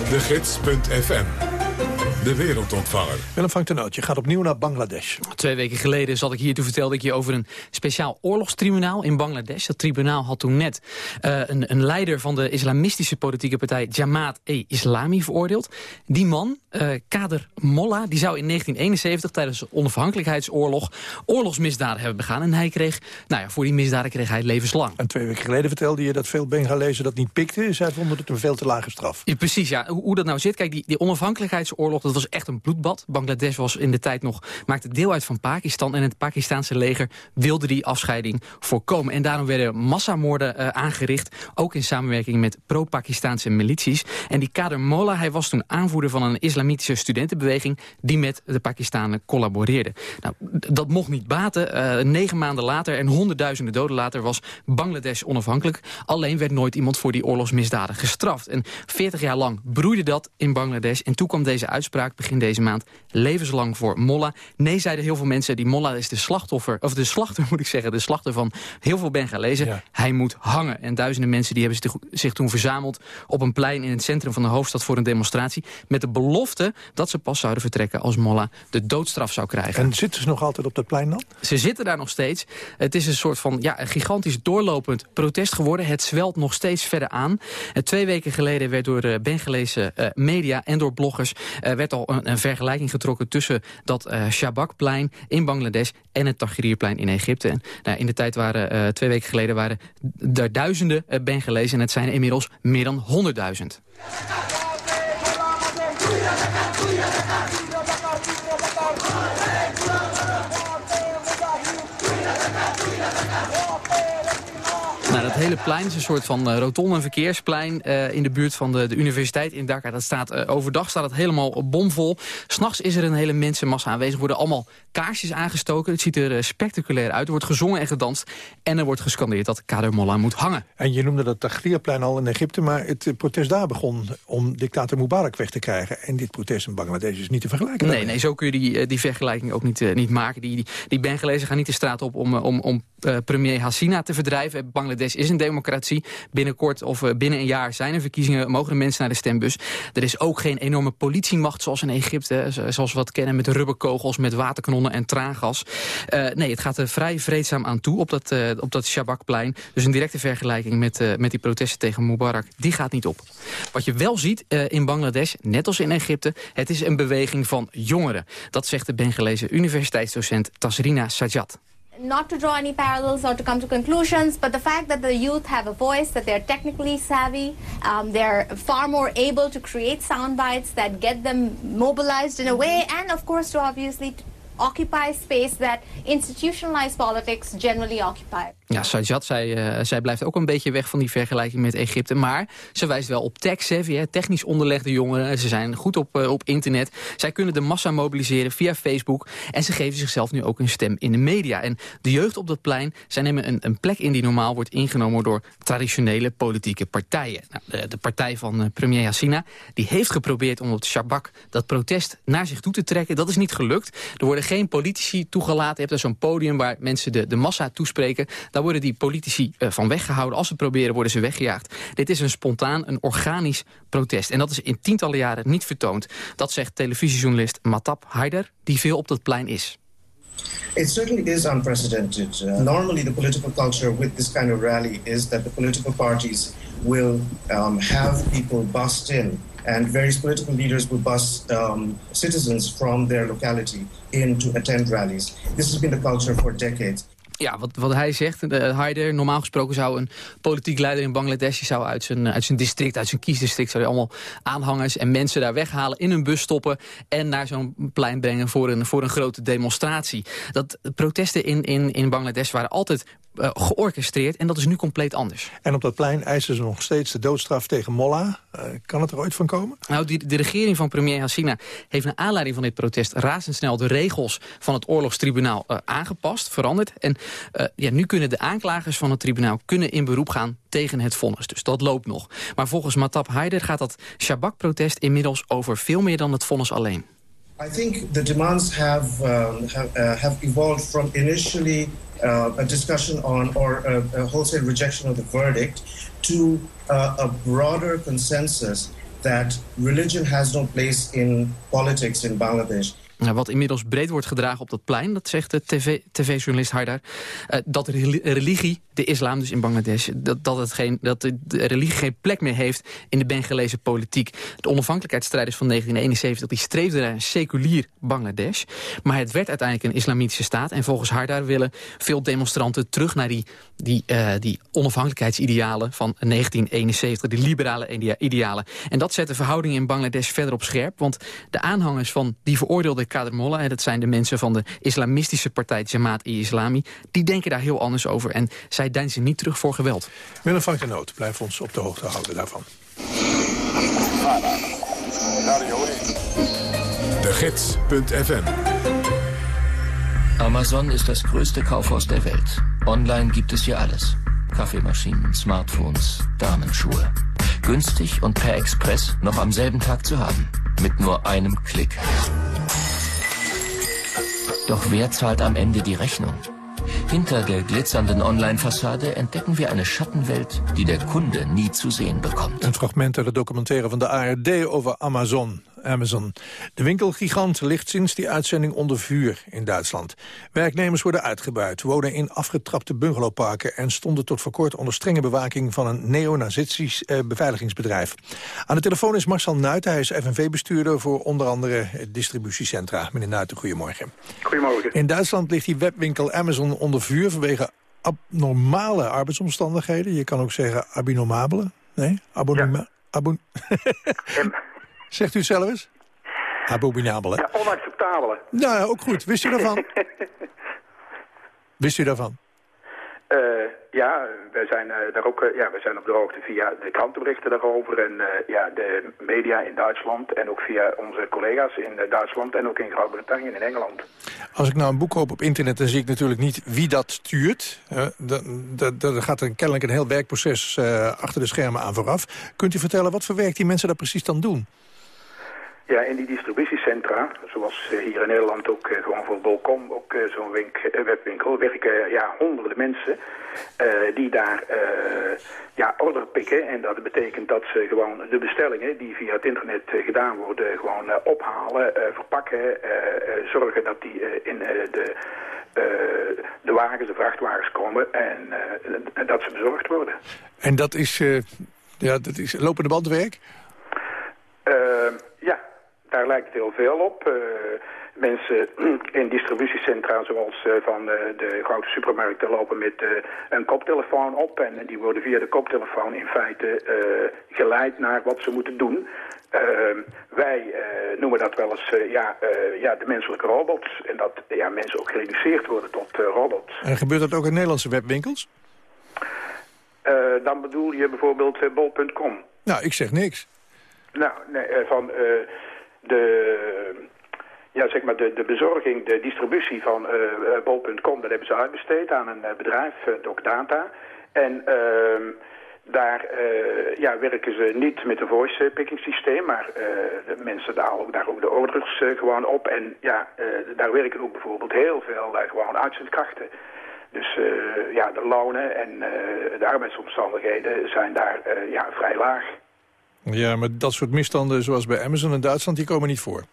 De gids.fm. De wereldontvanger. Willem van Tenootje gaat opnieuw naar Bangladesh. Twee weken geleden zat ik hier, toen vertelde ik je over een speciaal oorlogstribunaal in Bangladesh. Dat tribunaal had toen net eh, een, een leider van de islamistische politieke partij Jamaat-e-Islami veroordeeld. Die man, eh, Kader Molla, die zou in 1971 tijdens de onafhankelijkheidsoorlog oorlogsmisdaden hebben begaan. En hij kreeg, nou ja, voor die misdaden kreeg hij levenslang. En twee weken geleden vertelde je dat veel Bengalezen dat niet pikten. Zij vonden het een veel te lage straf. Ja, precies, ja. Hoe, hoe dat nou zit. Kijk, die, die onafhankelijkheidsoorlog, dat was echt een bloedbad. Bangladesh was in de tijd nog, maakte deel uit van Pakistan. En het Pakistanse leger wilde die afscheiding voorkomen. En daarom werden massamoorden eh, aangericht. Ook in samenwerking met pro-Pakistaanse milities. En die Kader Molla, hij was toen aanvoerder van een islamitische studentenbeweging... die met de Pakistanen collaboreerde. Nou, dat mocht niet baten. Eh, negen maanden later en honderdduizenden doden later was Bangladesh onafhankelijk. Alleen werd nooit iemand voor die oorlogsmisdaden gestraft. En 40 jaar lang broeide dat in Bangladesh. En toen kwam deze uitspraak begin deze maand levenslang voor Molla. Nee, zeiden heel veel mensen, die Molla is de slachtoffer... of de slachter [laughs] moet ik zeggen, de slachter van heel veel Bengalezen. Hij moet hangen. En duizenden mensen die hebben zich, zich toen verzameld... op een plein in het centrum van de hoofdstad voor een demonstratie... met de belofte dat ze pas zouden vertrekken als Molla de doodstraf zou krijgen. En zitten ze nog altijd op dat plein dan? Ze zitten daar nog steeds. Het is een soort van ja, een gigantisch doorlopend protest geworden. Het zwelt nog steeds verder aan. Eh, twee weken geleden werd door de Bengalese eh, media en door bloggers... eh, werd al een, vergelijking getrokken tussen dat eh Shabakplein in Bangladesh... en het Tahrirplein in Egypte. En, nou, in de tijd waren, eh, twee weken geleden waren er duizenden uh, Bengalezen... en het zijn inmiddels meer dan honderdduizend. Nou, dat hele plein is een soort van uh, rotonde, verkeersplein... Uh, in de buurt van de, de universiteit in Dhaka. Dat staat, uh, overdag staat het helemaal bomvol. S'nachts is er een hele mensenmassa aanwezig. Er worden allemaal kaarsjes aangestoken. Het ziet er spectaculair uit. Er wordt gezongen en gedanst. En er wordt gescandeerd dat Kader Molla moet hangen. En je noemde dat Tahrirplein al in Egypte... maar het protest daar begon om dictator Mubarak weg te krijgen. En dit protest in Bangladesh is niet te vergelijken. Nee, nee zo kun je die, die vergelijking ook niet, niet maken. Die, die, die Bengalezen gaan niet de straat op om, om, om premier Hassina te verdrijven. Bangladesh is een democratie. Binnenkort of uh, binnen een jaar zijn er verkiezingen, mogen de mensen naar de stembus. Er is ook geen enorme politiemacht zoals in Egypte, zoals we dat kennen met rubberkogels, met waterkanonnen en traangas. Uh, nee, het gaat er vrij vreedzaam aan toe op dat, op dat Shabakplein. Dus een directe vergelijking met, met die protesten tegen Mubarak, die gaat niet op. Wat je wel ziet in Bangladesh, net als in Egypte, het is een beweging van jongeren. Dat zegt de Bengalese universiteitsdocent Tasrina Sajjad. Not to draw any parallels or to come to conclusions, but the fact that the youth have a voice, that they're technically savvy, um, they're far more able to create sound bites that get them mobilized in a way, and of course to obviously occupy space that institutionalized politics generally occupy. Ja, Sajjad, zij, uh, zij blijft ook een beetje weg van die vergelijking met Egypte. Maar ze wijst wel op tech-savvy, technisch onderlegde jongeren. Ze zijn goed op, uh, op internet. Zij kunnen de massa mobiliseren via Facebook. En ze geven zichzelf nu ook een stem in de media. En de jeugd op dat plein, zij nemen een, een plek in die normaal wordt ingenomen door traditionele politieke partijen. Nou, de, de, partij van uh, premier Hassina, die heeft geprobeerd om op Shabak dat protest naar zich toe te trekken. Dat is niet gelukt. Er worden geen politici toegelaten. Je hebt er zo'n podium waar mensen de, de massa toespreken. Daar worden die politici uh, van weggehouden. Als ze proberen, worden ze weggejaagd. Dit is een spontaan, een organisch protest. En dat is in tientallen jaren niet vertoond. Dat zegt televisiejournalist Matab Haider, die veel op dat plein is. It certainly is unprecedented. Uh, normally, the political culture with this kind of rally is that the political parties will um, have people bust in, and various political leaders will bust um, citizens from their locality in to attend rallies. This has been the culture for decades. Ja, wat, wat hij zegt, de Haider, normaal gesproken zou een politiek leider in Bangladesh... Zou uit zijn, uit zijn district, uit zijn kiesdistrict... zou hij allemaal aanhangers en mensen daar weghalen, in een bus stoppen... en naar zo'n plein brengen voor een, voor een grote demonstratie. Dat protesten in, in, in Bangladesh waren altijd uh, georchestreerd en dat is nu compleet anders. En op dat plein eisen ze nog steeds de doodstraf tegen Mollah. Uh, kan het er ooit van komen? Nou, die, de regering van premier Hassina heeft naar aanleiding van dit protest... razendsnel de regels van het oorlogstribunaal uh, aangepast, veranderd. En ja, nu kunnen de aanklagers van het tribunaal kunnen in beroep gaan tegen het vonnis. Dus dat loopt nog. Maar volgens Matab Haider gaat dat Shabak-protest inmiddels over veel meer dan het vonnis alleen. I think the demands have um, have, uh, have evolved from initially uh, a discussion on or a, a, wholesale rejection of the verdict to uh, a broader consensus that religion has no place in politics in Bangladesh. Nou, wat inmiddels breed wordt gedragen op dat plein, dat zegt de tv-journalist TV Haidar... Uh, dat religie, de islam dus in Bangladesh... Dat, dat, het geen, dat de religie geen plek meer heeft in de Bengalese politiek. De onafhankelijkheidsstrijders van 1971 die streefden naar een seculier Bangladesh. Maar het werd uiteindelijk een islamitische staat. En volgens Haidar willen veel demonstranten terug naar die, die, uh, die onafhankelijkheidsidealen van 1971. Die liberale idealen. En dat zet de verhoudingen in Bangladesh verder op scherp. Want de aanhangers van die veroordeelde Kader Molla... en dat zijn de mensen van de islamistische partij Jamaat-i-Islami... die denken daar heel anders over en zij deinzen niet terug voor geweld. Willem van de Noot, blijf ons op de hoogte houden daarvan. De Gids.fm Amazon ist das größte Kaufhaus der Welt. Online gibt es hier alles. Kaffeemaschinen, Smartphones, Damenschuhe. Günstig und per Express noch am selben Tag zu haben. Mit nur einem Klick. Doch wer zahlt am Ende die Rechnung? Hinter der glitzernden Online-Fassade entdecken wir eine Schattenwelt, die der Kunde nie zu sehen bekommt. Een fragment uit de documentaire van de ARD over Amazon. Amazon. De winkelgigant ligt sinds die uitzending onder vuur in Duitsland. Werknemers worden uitgebuit, wonen in afgetrapte bungalowparken... en stonden tot voor kort onder strenge bewaking van een neonazistisch eh, beveiligingsbedrijf. Aan de telefoon is Marcel Nuiten, hij is FNV-bestuurder voor onder andere distributiecentra. Meneer Nuiten, goedemorgen. Goedemorgen. In Duitsland ligt die webwinkel Amazon onder vuur vanwege abnormale arbeidsomstandigheden. Je kan ook zeggen abnormabele. Nee, abonnement. Ja. Abon [laughs] Zegt u het zelf eens? Abominabel, hè? Ja, onacceptabele. Nou ja, ook goed. Wist u daarvan? [laughs] Wist u daarvan? Uh, Ja, wij zijn, eh, daar ook, eh, ja, wij zijn op de hoogte via de krantenberichten daarover en eh, ja, de media in Duitsland en ook via onze collega's in eh, Duitsland en ook in Groot-Brittannië en in Engeland. Als ik nou een boek koop op internet, dan zie ik natuurlijk niet wie dat stuurt. Eh, da- da- Daar gaat er kennelijk een heel werkproces eh, achter de schermen aan vooraf. Kunt u vertellen wat voor werk die mensen daar precies dan doen? Ja, in die distributiecentra, zoals eh, hier in Nederland ook eh, gewoon voor Bolcom, ook eh, zo'n wink- webwinkel, werken ja, honderden mensen die daar ja, order pikken. En dat betekent dat ze gewoon de bestellingen die via het internet gedaan worden, gewoon ophalen, verpakken, zorgen dat die in de, de wagens, de vrachtwagens komen en dat ze bezorgd worden. En dat is, ja, dat is lopende bandwerk? Daar lijkt het heel veel op. Eh, mensen [clears throat] in distributiecentra zoals eh, van eh, de grote supermarkten lopen met een koptelefoon op. En die worden via de koptelefoon in feite geleid naar wat ze moeten doen. Eh, wij noemen dat wel eens ja, ja, de menselijke robots. En dat ja, mensen ook gereduceerd worden tot robots. En gebeurt dat ook in Nederlandse webwinkels? Dan bedoel je bijvoorbeeld bol.com. Nou, ik zeg niks. Nou, nee, van de, ja, zeg maar de, de bezorging, de distributie van eh, eh, bol.com, dat hebben ze uitbesteed aan een eh, bedrijf, DocData. En ehm, daar ja, werken ze niet met een voice picking systeem, maar de mensen daar ook, daar ook de orders gewoon op. En ja, daar werken ook bijvoorbeeld heel veel gewoon uitzendkrachten. Dus ja, de lonen en de arbeidsomstandigheden zijn daar ja, vrij laag. Ja, maar dat soort misstanden zoals bij Amazon in Duitsland, die komen niet voor.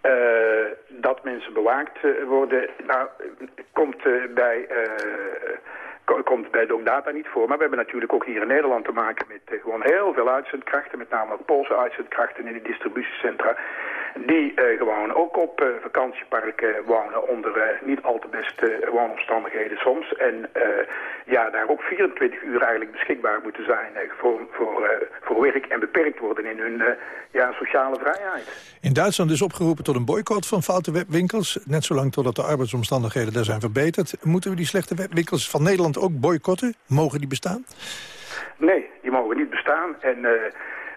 Eh, dat mensen bewaakt eh, worden, nou, komt eh, bij... ko- komt bij Data niet voor. Maar we hebben natuurlijk ook hier in Nederland te maken met eh, gewoon heel veel uitzendkrachten. Met name ook Poolse uitzendkrachten in de distributiecentra. Die eh, gewoon ook op eh, vakantieparken wonen onder niet al te beste woonomstandigheden soms. En ja, daar ook 24 uur eigenlijk beschikbaar moeten zijn voor, voor, voor werk. En beperkt worden in hun ja, sociale vrijheid. In Duitsland is opgeroepen tot een boycott van foute webwinkels. Net zolang totdat de arbeidsomstandigheden daar zijn verbeterd. Moeten we die slechte webwinkels van Nederland ook boycotten? Mogen die bestaan? Nee, die mogen niet bestaan. En eh,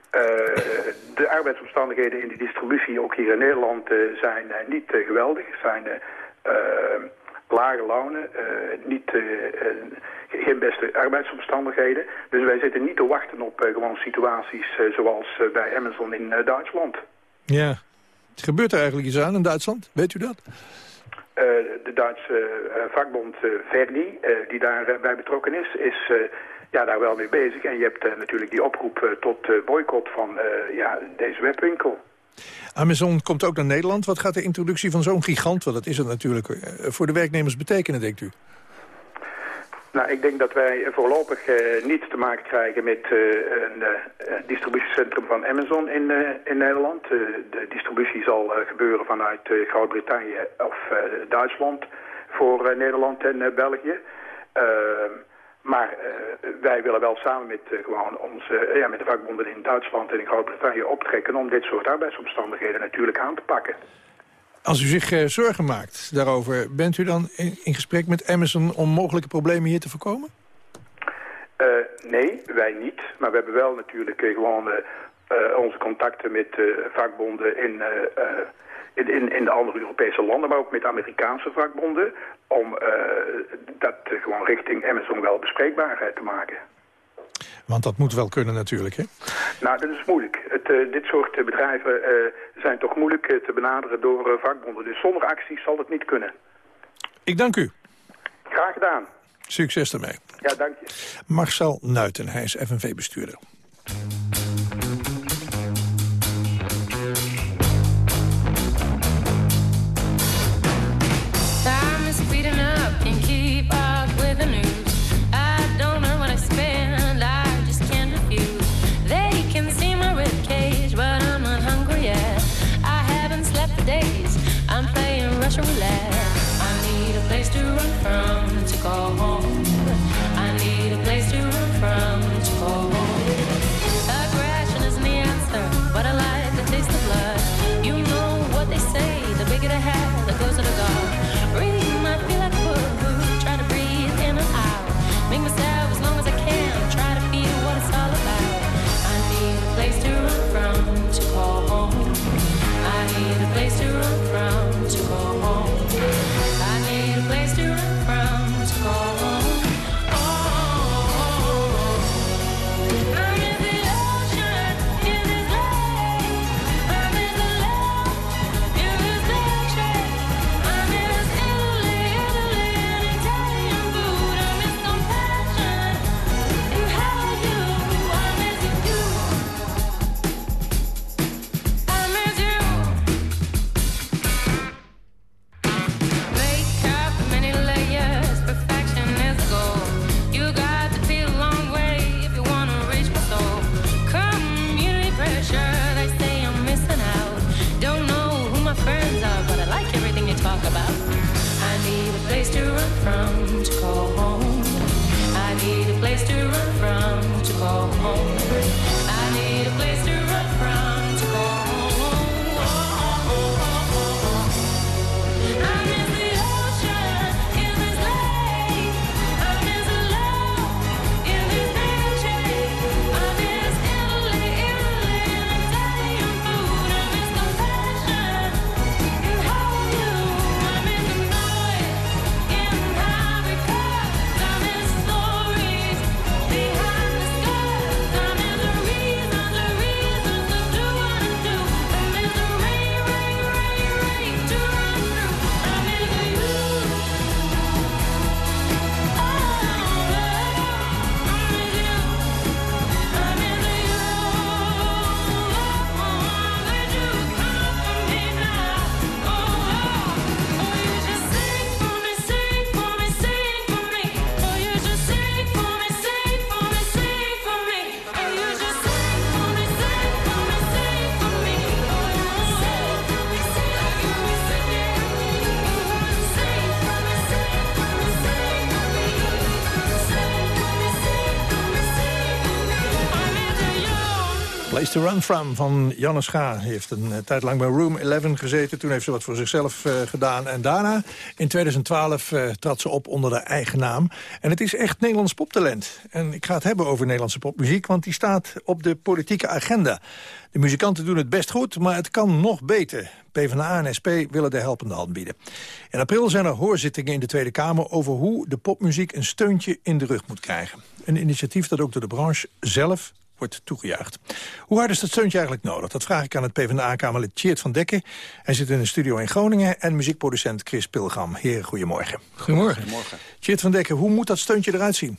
eh, de arbeidsomstandigheden in de distributie, ook hier in Nederland, eh, zijn niet geweldig. Het zijn lage lonen, niet, geen beste arbeidsomstandigheden. Dus wij zitten niet te wachten op gewoon situaties zoals bij Amazon in Duitsland. Ja. Gebeurt er eigenlijk iets aan in Duitsland? Weet u dat? Eh, de Duitse eh, vakbond eh, Verdi, die daarbij bij betrokken is, is ja, daar wel mee bezig. En je hebt natuurlijk die oproep tot boycott van ja, deze webwinkel. Amazon komt ook naar Nederland. Wat gaat de introductie van zo'n gigant, want dat is het natuurlijk, voor de werknemers betekenen, denkt u? Nou, ik denk dat wij voorlopig eh, niet te maken krijgen met eh, een eh, distributiecentrum van Amazon in, in Nederland. De distributie zal gebeuren vanuit Groot-Brittannië of Duitsland voor Nederland en België. Ehm, maar wij willen wel samen met, gewoon onze, ja, met de vakbonden in Duitsland en in Groot-Brittannië optrekken om dit soort arbeidsomstandigheden natuurlijk aan te pakken. Als u zich eh, zorgen maakt daarover, bent u dan in, gesprek met Amazon om mogelijke problemen hier te voorkomen? Eh, nee, wij niet. Maar we hebben wel natuurlijk eh, gewoon onze contacten met vakbonden in, in, in, de andere Europese landen, maar ook met Amerikaanse vakbonden, om dat gewoon richting Amazon wel bespreekbaar eh, te maken. Want dat moet wel kunnen natuurlijk, hè? Nou, dat is moeilijk. Het, eh, dit soort eh, bedrijven eh, zijn toch moeilijk te benaderen door vakbonden. Dus zonder actie zal het niet kunnen. Ik dank u. Graag gedaan. Succes ermee. Ja, dank je. Marcel Nuiten, hij is FNV-bestuurder. Run From van Janne Scha. Heeft een eh, tijd lang bij Room 11 gezeten. Toen heeft ze wat voor zichzelf eh, gedaan. En daarna, in 2012, eh, trad ze op onder de eigen naam. En het is echt Nederlands poptalent. En ik ga het hebben over Nederlandse popmuziek... want die staat op de politieke agenda. De muzikanten doen het best goed, maar het kan nog beter. PvdA en SP willen de helpende hand bieden. In april zijn er hoorzittingen in de Tweede Kamer... over hoe de popmuziek een steuntje in de rug moet krijgen. Een initiatief dat ook door de branche zelf wordt toegejuicht. Hoe hard is dat steuntje eigenlijk nodig? Dat vraag ik aan het PvdA-kamerlid Tjeerd van Dekken. Hij zit in een studio in Groningen en muziekproducent Chris Pilgam. Heren, goedemorgen. Goedemorgen. Goedemorgen. Tjeerd van Dekken, hoe moet dat steuntje eruit zien?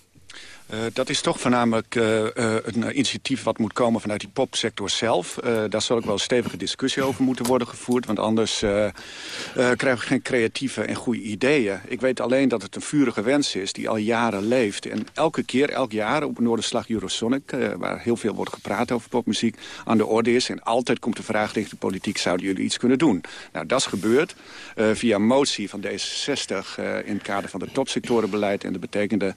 Eh, dat is toch voornamelijk eh, eh, een initiatief wat moet komen vanuit die popsector zelf. Daar zal ook wel een stevige discussie over moeten worden gevoerd. Want anders krijgen we geen creatieve en goede ideeën. Ik weet alleen dat het een vurige wens is die al jaren leeft. En elke keer, elk jaar op Noorderslag Eurosonic... waar heel veel wordt gepraat over popmuziek, aan de orde is. En altijd komt de vraag tegen de politiek, zouden jullie iets kunnen doen? Nou, dat is gebeurd via motie van D66... eh, in het kader van het topsectorenbeleid. En dat betekende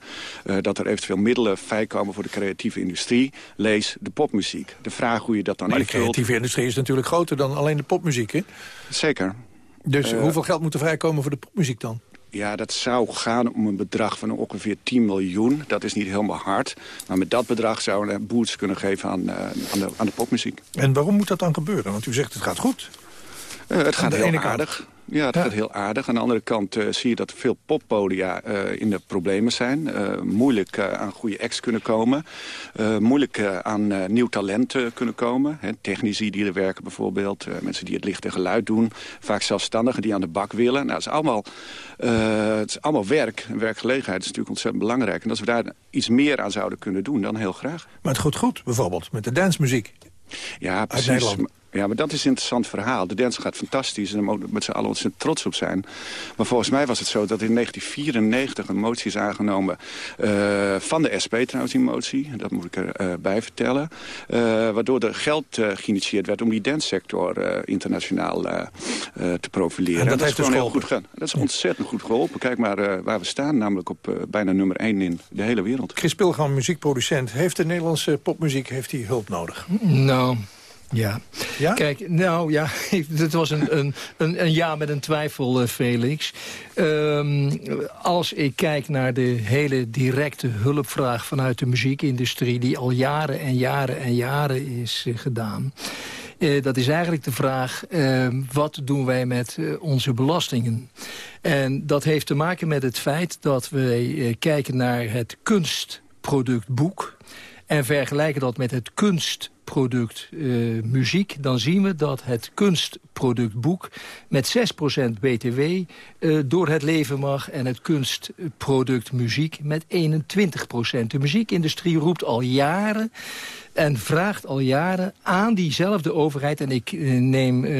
dat er eventueel middelen vrijkomen voor de creatieve industrie. Lees de popmuziek. De vraag hoe je dat dan Maar de invult... creatieve industrie is natuurlijk groter dan alleen de popmuziek, hè? Zeker. Dus Eh, hoeveel geld moet er vrijkomen voor de popmuziek dan? Ja, dat zou gaan om een bedrag van ongeveer 10 miljoen. Dat is niet helemaal hard. Maar met dat bedrag zouden we een boost kunnen geven aan, eh, aan, de, aan de popmuziek. En waarom moet dat dan gebeuren? Want u zegt het gaat goed. Eh, het gaat de heel kant. Ja, het gaat heel aardig. Aan de andere kant eh, zie je dat veel poppodia eh, in de problemen zijn. Eh, moeilijk aan goede acts kunnen komen. Moeilijk aan nieuw talent kunnen komen. Hè, technici die er werken bijvoorbeeld. mensen die het licht en geluid doen. Vaak zelfstandigen die aan de bak willen. Nou, het, is allemaal, het is allemaal werk. En werkgelegenheid is natuurlijk ontzettend belangrijk. En als we daar iets meer aan zouden kunnen doen, dan heel graag. Maar het gaat goed, bijvoorbeeld, met de dancemuziek. Ja, precies. Ja, maar dat is een interessant verhaal. De dance gaat fantastisch en daar mogen we met z'n allen ontzettend trots op zijn. Maar volgens mij was het zo dat in 1994 een motie is aangenomen... eh, van de SP trouwens, die motie. Dat moet ik erbij bij vertellen. eh, waardoor er geld eh, geïnitieerd werd om die dancesector eh, internationaal eh, eh, te profileren. En dat is heeft dus gewoon heel goed gegaan. Dat is ontzettend goed geholpen. Kijk maar eh, waar we staan, namelijk op bijna nummer 1 in de hele wereld. Chris Pilgrim, muziekproducent. Heeft de Nederlandse popmuziek heeft die hulp nodig? Nou, ja. Kijk, nou ja, [laughs] dit was een, een, een, een ja met een twijfel, eh, Felix. Ehm, als ik kijk naar de hele directe hulpvraag vanuit de muziekindustrie... die al jaren en jaren en jaren is eh, gedaan... Eh, dat is eigenlijk de vraag, eh, wat doen wij met onze belastingen? En dat heeft te maken met het feit dat wij kijken naar het kunstproduct boek... en vergelijken dat met het kunstproduct eh, muziek... dan zien we dat het kunstproduct boek met 6% btw eh, door het leven mag... en het kunstproduct muziek met 21%. De muziekindustrie roept al jaren en vraagt al jaren aan diezelfde overheid... en ik eh, neem eh,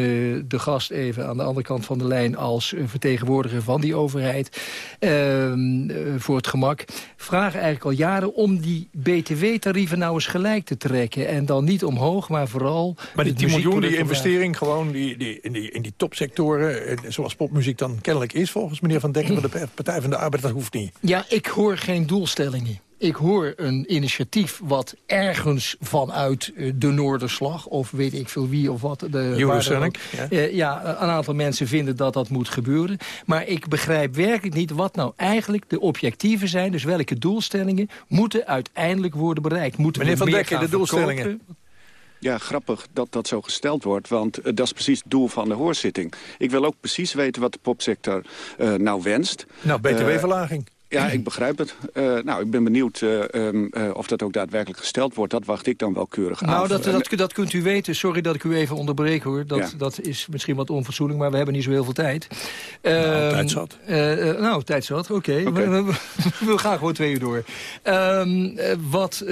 de gast even aan de andere kant van de lijn... als vertegenwoordiger van die overheid, ehm, eh, voor het gemak... vragen eigenlijk al jaren om die btw-tarieven nou eens gelijk te trekken. En dan niet omhoog, maar vooral... Maar die het 10 miljoen, die investering gewoon die, die, in, die, in die topsectoren... zoals popmuziek dan kennelijk is volgens meneer Van Dekker... [clears throat] van de Partij van de Arbeid, dat hoeft niet. Ja, ik hoor geen doelstellingen. Ik hoor een initiatief wat ergens vanuit eh, de Noorderslag... of weet ik veel wie of wat... De, Eurosonic, ja. eh, ja, een aantal mensen vinden dat dat moet gebeuren. Maar ik begrijp werkelijk niet wat nou eigenlijk de objectieven zijn. Dus welke doelstellingen moeten uiteindelijk worden bereikt. Moeten Meneer we Van meer Dekker, gaan de doelstellingen. verkopen? Ja, grappig dat dat zo gesteld wordt, want eh, dat is precies het doel van de hoorzitting. Ik wil ook precies weten wat de popsector eh, nou wenst. Nou, btw-verlaging. Ja, ik begrijp het. Eh, nou, ik ben benieuwd eh, ehm, eh, of dat ook daadwerkelijk gesteld wordt. Dat wacht ik dan wel keurig af. Nou, dat, dat, dat kunt u weten. Sorry dat ik u even onderbreek, hoor. Dat, Ja. dat is misschien wat onfatsoenlijk, maar we hebben niet zo heel veel tijd. Nou, Ehm, tijd zat. nou, tijd zat, oké. We, we- [laughs] we gaan gewoon twee uur door. Ehm, eh, wat,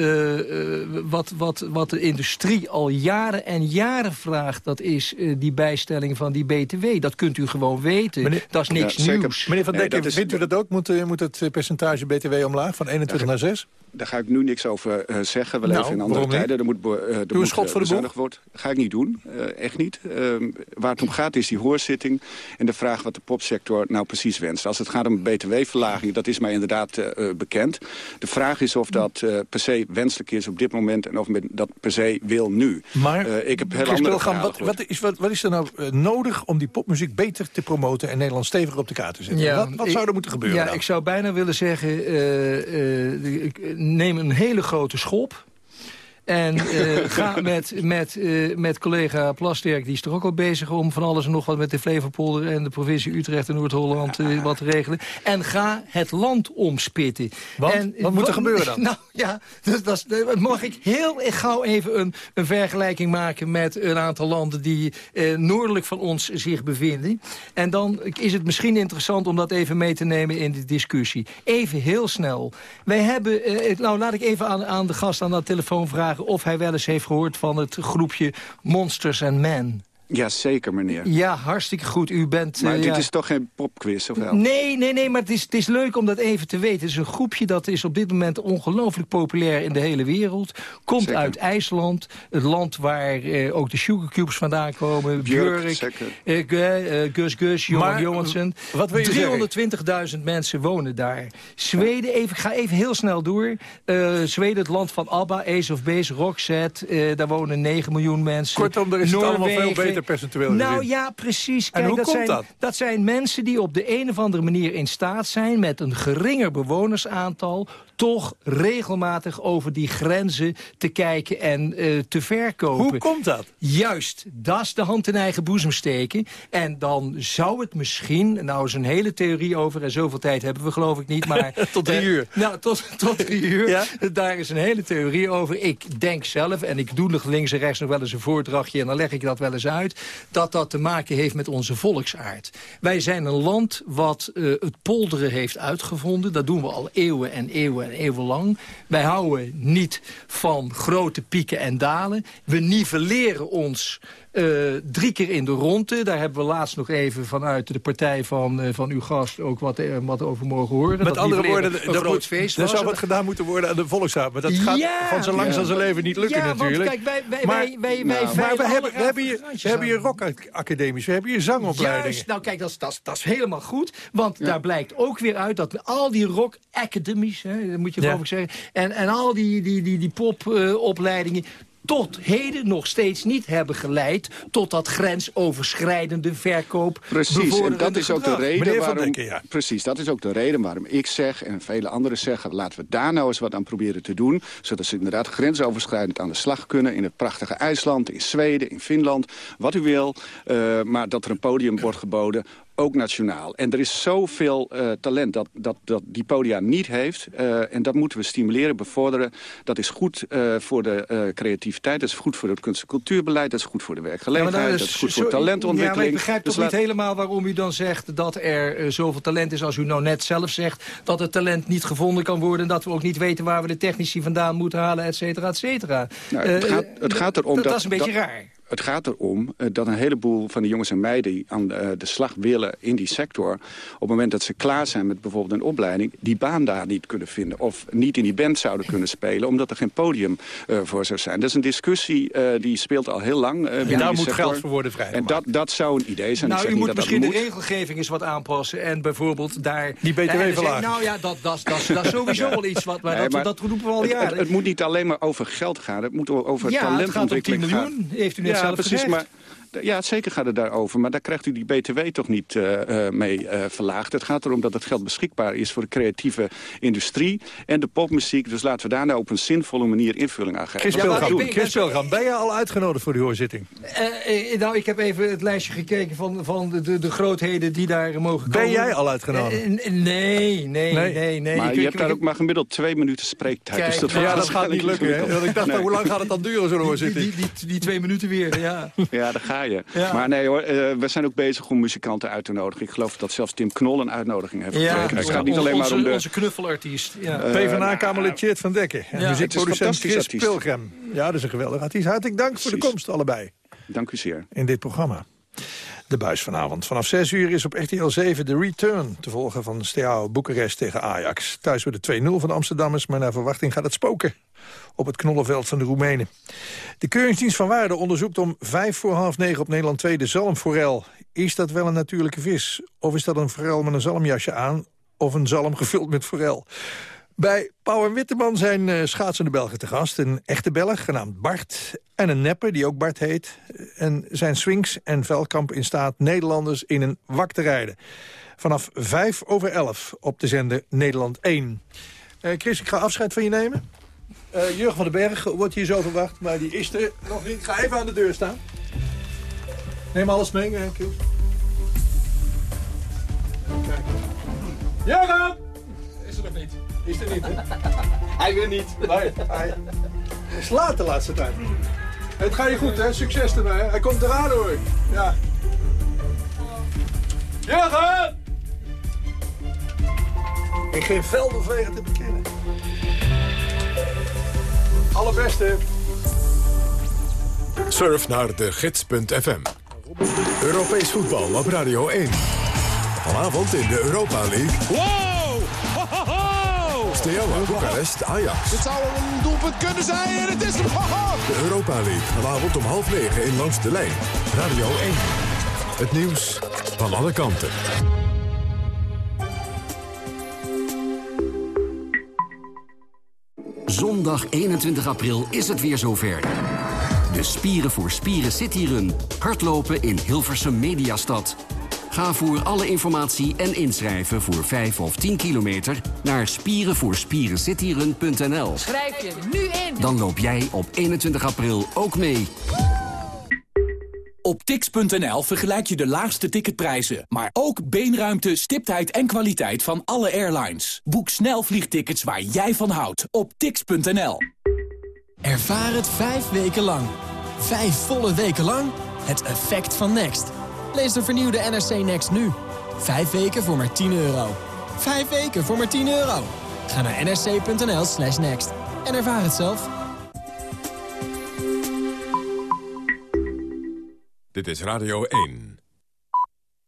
wat, wat, wat de industrie al jaren en jaren vraagt... dat is eh, die bijstelling van die BTW. Dat kunt u gewoon weten. dat is niks nieuws. Meneer Van Nee, Dekker, is- vindt u dat ook? Moet, eh, moet het eh, percentage btw omlaag van 21 naar 6? Daar ga ik nu niks over eh, zeggen. We Nou, leven in andere tijden. Er moet, eh, er Doe een schot voor de bezuinigd worden. ga ik niet doen. Eh, echt niet. Ehm, waar het om gaat is die hoorzitting. En de vraag wat de popsector nou precies wenst. Als het gaat om btw-verlaging, dat is mij inderdaad bekend. De vraag is of dat eh, per se wenselijk is op dit moment... en of men dat per se wil nu. Maar, Eh, ik heb heel andere verhalen wat, wat, is, wat, wat is er nou nodig om die popmuziek beter te promoten... en Nederland steviger op de kaart te zetten? wat wat ik- zou er moeten gebeuren Ja, dan? ik zou bijna willen zeggen, eh, eh, neem een hele grote schop... En eh, [laughs] ga met, met, eh, met collega Plasterk, die is er ook al bezig om van alles en nog wat met de Flevopolder en de provincie Utrecht en Noord-Holland eh, [laughs] wat te regelen. En ga het land omspitten. Want? En, Wat moet er gebeuren dan? [laughs] Nou ja, dus, dat mag ik heel gauw even een, een vergelijking maken met een aantal landen die noordelijk van ons zich bevinden. En dan is het misschien interessant om dat even mee te nemen in de discussie. Even heel snel. Wij hebben, nou laat ik even aan, aan de gast aan de telefoon vragen of hij wel eens heeft gehoord van het groepje Monsters and Men. Ja, zeker, meneer. Ja, hartstikke goed. U bent... Maar eh, dit ja. is toch geen popquiz, of wel? Nee, nee, nee, maar het is, het is leuk om dat even te weten. Het is een groepje dat is op dit moment ongelooflijk populair in de hele wereld. Komt Zeker. uit IJsland, het land waar eh, ook de Sugar Cubes vandaan komen. Björk, Björk, zeker. eh, Gu- eh, Gus Gus, Johan Johansson. wat wil je zeggen? 320.000 mensen wonen daar. Zweden, even, ik ga even heel snel door. Eh, Zweden, het land van ABBA, Ace of Base, Roxette. eh, daar wonen 9 miljoen mensen. Kortom, er is het allemaal veel Noorwegen. Beter percentueel Nou ja, precies. En Kijk, hoe dat, komt zijn, dat? dat zijn mensen die op de een of andere manier in staat zijn... met een geringer bewonersaantal toch regelmatig over die grenzen te kijken en eh, te verkopen. Hoe komt dat? Juist, dat is de hand in eigen boezem steken. En dan zou het misschien, nou is een hele theorie over... en zoveel tijd hebben we geloof ik niet, [laughs] maar... Tot drie eh, uur. Nou, tot, tot drie [laughs] uur. Ja? Daar is een hele theorie over. Ik denk zelf, en ik doe nog links en rechts nog wel eens een voordrachtje... en dan leg ik dat wel eens uit, dat dat te maken heeft met onze volksaard. Wij zijn een land wat eh, het polderen heeft uitgevonden. Dat doen we al eeuwen en eeuwen en eeuwen lang. Wij houden niet van grote pieken en dalen. We nivelleren ons eh, drie keer in de ronde. Daar hebben we laatst nog even vanuit de partij van, eh, van uw gast ook wat, eh, wat over mogen horen. Met Dat andere woorden, een dat groot moet- feest er zou wat gedaan moeten worden aan de volkshaven. Maar dat gaat Ja, van zijn lang ja. als zijn leven niet lukken Ja, want natuurlijk. kijk, wij- wij- maar, wij- wij- wij maar veilen we hebben, we hebben hier, we hebben hier rockacademies, we hebben hier zangopleidingen. Juist, nou kijk, dat is, dat, is, dat is helemaal goed. Want daar blijkt ook weer uit dat al die rock academies, hè, dat moet je geloof ik zeggen... en, en al die, die, die, die popopleidingen tot heden nog steeds niet hebben geleid... tot dat grensoverschrijdende verkoop Precies, en dat is ook de reden waarom. Precies, dat is ook de reden waarom ik zeg en vele anderen zeggen: laten we daar nou eens wat aan proberen te doen, zodat ze inderdaad grensoverschrijdend aan de slag kunnen in het prachtige IJsland, in Zweden, in Finland, wat u wil, eh, maar dat er een podium wordt geboden ook nationaal. En er is zoveel eh, talent dat, dat, dat die podia niet heeft. eh, en dat moeten we stimuleren, bevorderen. Dat is goed eh, voor de creativiteit, dat is goed voor het kunst- en cultuurbeleid... dat is goed voor de werkgelegenheid, Ja, dat is goed voor talentontwikkeling. Ja, maar ik begrijp Dus toch niet helemaal waarom u dan zegt dat er zoveel talent is... als u nou net zelf zegt dat het talent niet gevonden kan worden... en dat we ook niet weten waar we de technici vandaan moeten halen, et cetera, et cetera. Nou, het, gaat, het gaat erom dat, dat... dat is een beetje raar. Het gaat erom eh, dat een heleboel van de jongens en meiden... die aan de, de slag willen in die sector... op het moment dat ze klaar zijn met bijvoorbeeld een opleiding... die baan daar niet kunnen vinden. Of niet in die band zouden kunnen spelen... omdat er geen podium eh, voor zou zijn. Dat is een discussie eh, die speelt al heel lang. eh, binnen daar moet sector. geld voor worden vrijgemaakt. En dat, dat zou een idee zijn. Ik Nou, zeg u moet dat dat misschien de regelgeving eens wat aanpassen... en bijvoorbeeld daar... Die BTW en verlagen. Nou ja, dat, dat, dat, dat is sowieso wel iets wat... Maar Nee, dat, maar dat roepen we al het, jaren. het, het moet niet alleen maar over geld gaan. Het moet over Ja, het gaat om talentontwikkeling 10 miljoen, gaan. heeft u net ja, precies. Maar, ja, zeker gaat het daarover. Maar daar krijgt u die BTW toch niet eh, eh, mee eh, verlaagd. Het gaat erom dat het geld beschikbaar is voor de creatieve industrie en de popmuziek. Dus laten we daar nou op een zinvolle manier invulling aan geven. Chris Dat gaan ben je al uitgenodigd voor die hoorzitting? Nou, ik heb even het lijstje gekeken van, van de, de, de grootheden die daar mogen komen. Ben jij al uitgenodigd? Nee, nee, nee, nee. nee. Maar Ik- je ik- hebt daar ik- ook maar gemiddeld twee minuten spreektijd. Kijk, dus dat ja, dat gaat niet lukken, hè? ingewikkeld. Want ik dacht, Nee. Hoe lang gaat het dan duren, zo'n hoorzitting? Die, die, die, die twee minuten weer, ja. Ja, daar ga Ja. Maar nee hoor, eh, we zijn ook bezig om muzikanten uit te nodigen. Ik geloof dat zelfs Tim Knol een uitnodiging heeft Ja, gekregen. Dus het gaat niet alleen maar onze, om de... onze knuffelartiest. Ja. Eh, PvdA-kamerlid Tjeerd van Dekken. En Ja, muziekproducent Chris fantastisch artiest. Pilgrim. Ja, dat is een geweldig artiest. Hartelijk dank voor de komst allebei Dank u zeer. in dit programma. De buis vanavond. Vanaf 6 uur is op RTL 7 de return te volgen van Steaua Boekarest tegen Ajax. Thuis wordt de 2-0 van de Amsterdammers, maar naar verwachting gaat het spoken op het knollenveld van de Roemenen. De Keuringsdienst van Waarde onderzoekt om vijf voor half negen op Nederland 2 de zalmforel. Is dat wel een natuurlijke vis? Of is dat een forel met een zalmjasje aan? Of een zalm gevuld met forel? Bij Pauw en Witteman zijn eh, schaatsende Belgen te gast. Een echte Belg, genaamd Bart. En een nepper, die ook Bart heet. En zijn swings en veldkamp in staat Nederlanders in een wak te rijden. Vanaf 5 over 11 op de zender Nederland 1. Eh, Chris, ik ga afscheid van je nemen. Eh, Jurgen van den Berg wordt hier zo verwacht, maar die is er nog niet. Ga even aan de deur staan. Neem alles mee, Chris. Kijk. Jurgen! Is er nog niet. Is er niet, hè? [laughs] Hij wil niet. Nee, hij is laat de laatste tijd. Het gaat je goed, hè? Succes ermee, hè? Hij komt eraan, hoor. Ja. Jurgen! In geen velden vegen te bekennen. Allerbeste. Surf naar de gids.fm. Europees voetbal op Radio 1. Vanavond in de Europa League. Wow! Steaua Boekarest Ajax. Dit zou een doelpunt kunnen zijn en het is hem. [laughs] De Europa League vanavond om half negen in Langs de Lijn. Radio 1. Het nieuws van alle kanten. Zondag 21 april is het weer zover. De Spieren voor Spieren Cityrun. Hardlopen in Hilversum Mediastad. Ga voor alle informatie en inschrijven voor 5 of 10 kilometer... naar spierenvoorspierencityrun.nl. Schrijf je nu in. Dan loop jij op 21 april ook mee. Op tix.nl vergelijk je de laagste ticketprijzen, maar ook beenruimte, stiptheid en kwaliteit van alle airlines. Boek snel vliegtickets waar jij van houdt op tix.nl. Ervaar het vijf weken lang. Vijf volle weken lang. Het effect van Next. Lees de vernieuwde NRC Next nu. Vijf weken voor maar 10 euro. Vijf weken voor maar 10 euro. Ga naar nrc.nl slash next. En ervaar het zelf. Dit is Radio 1.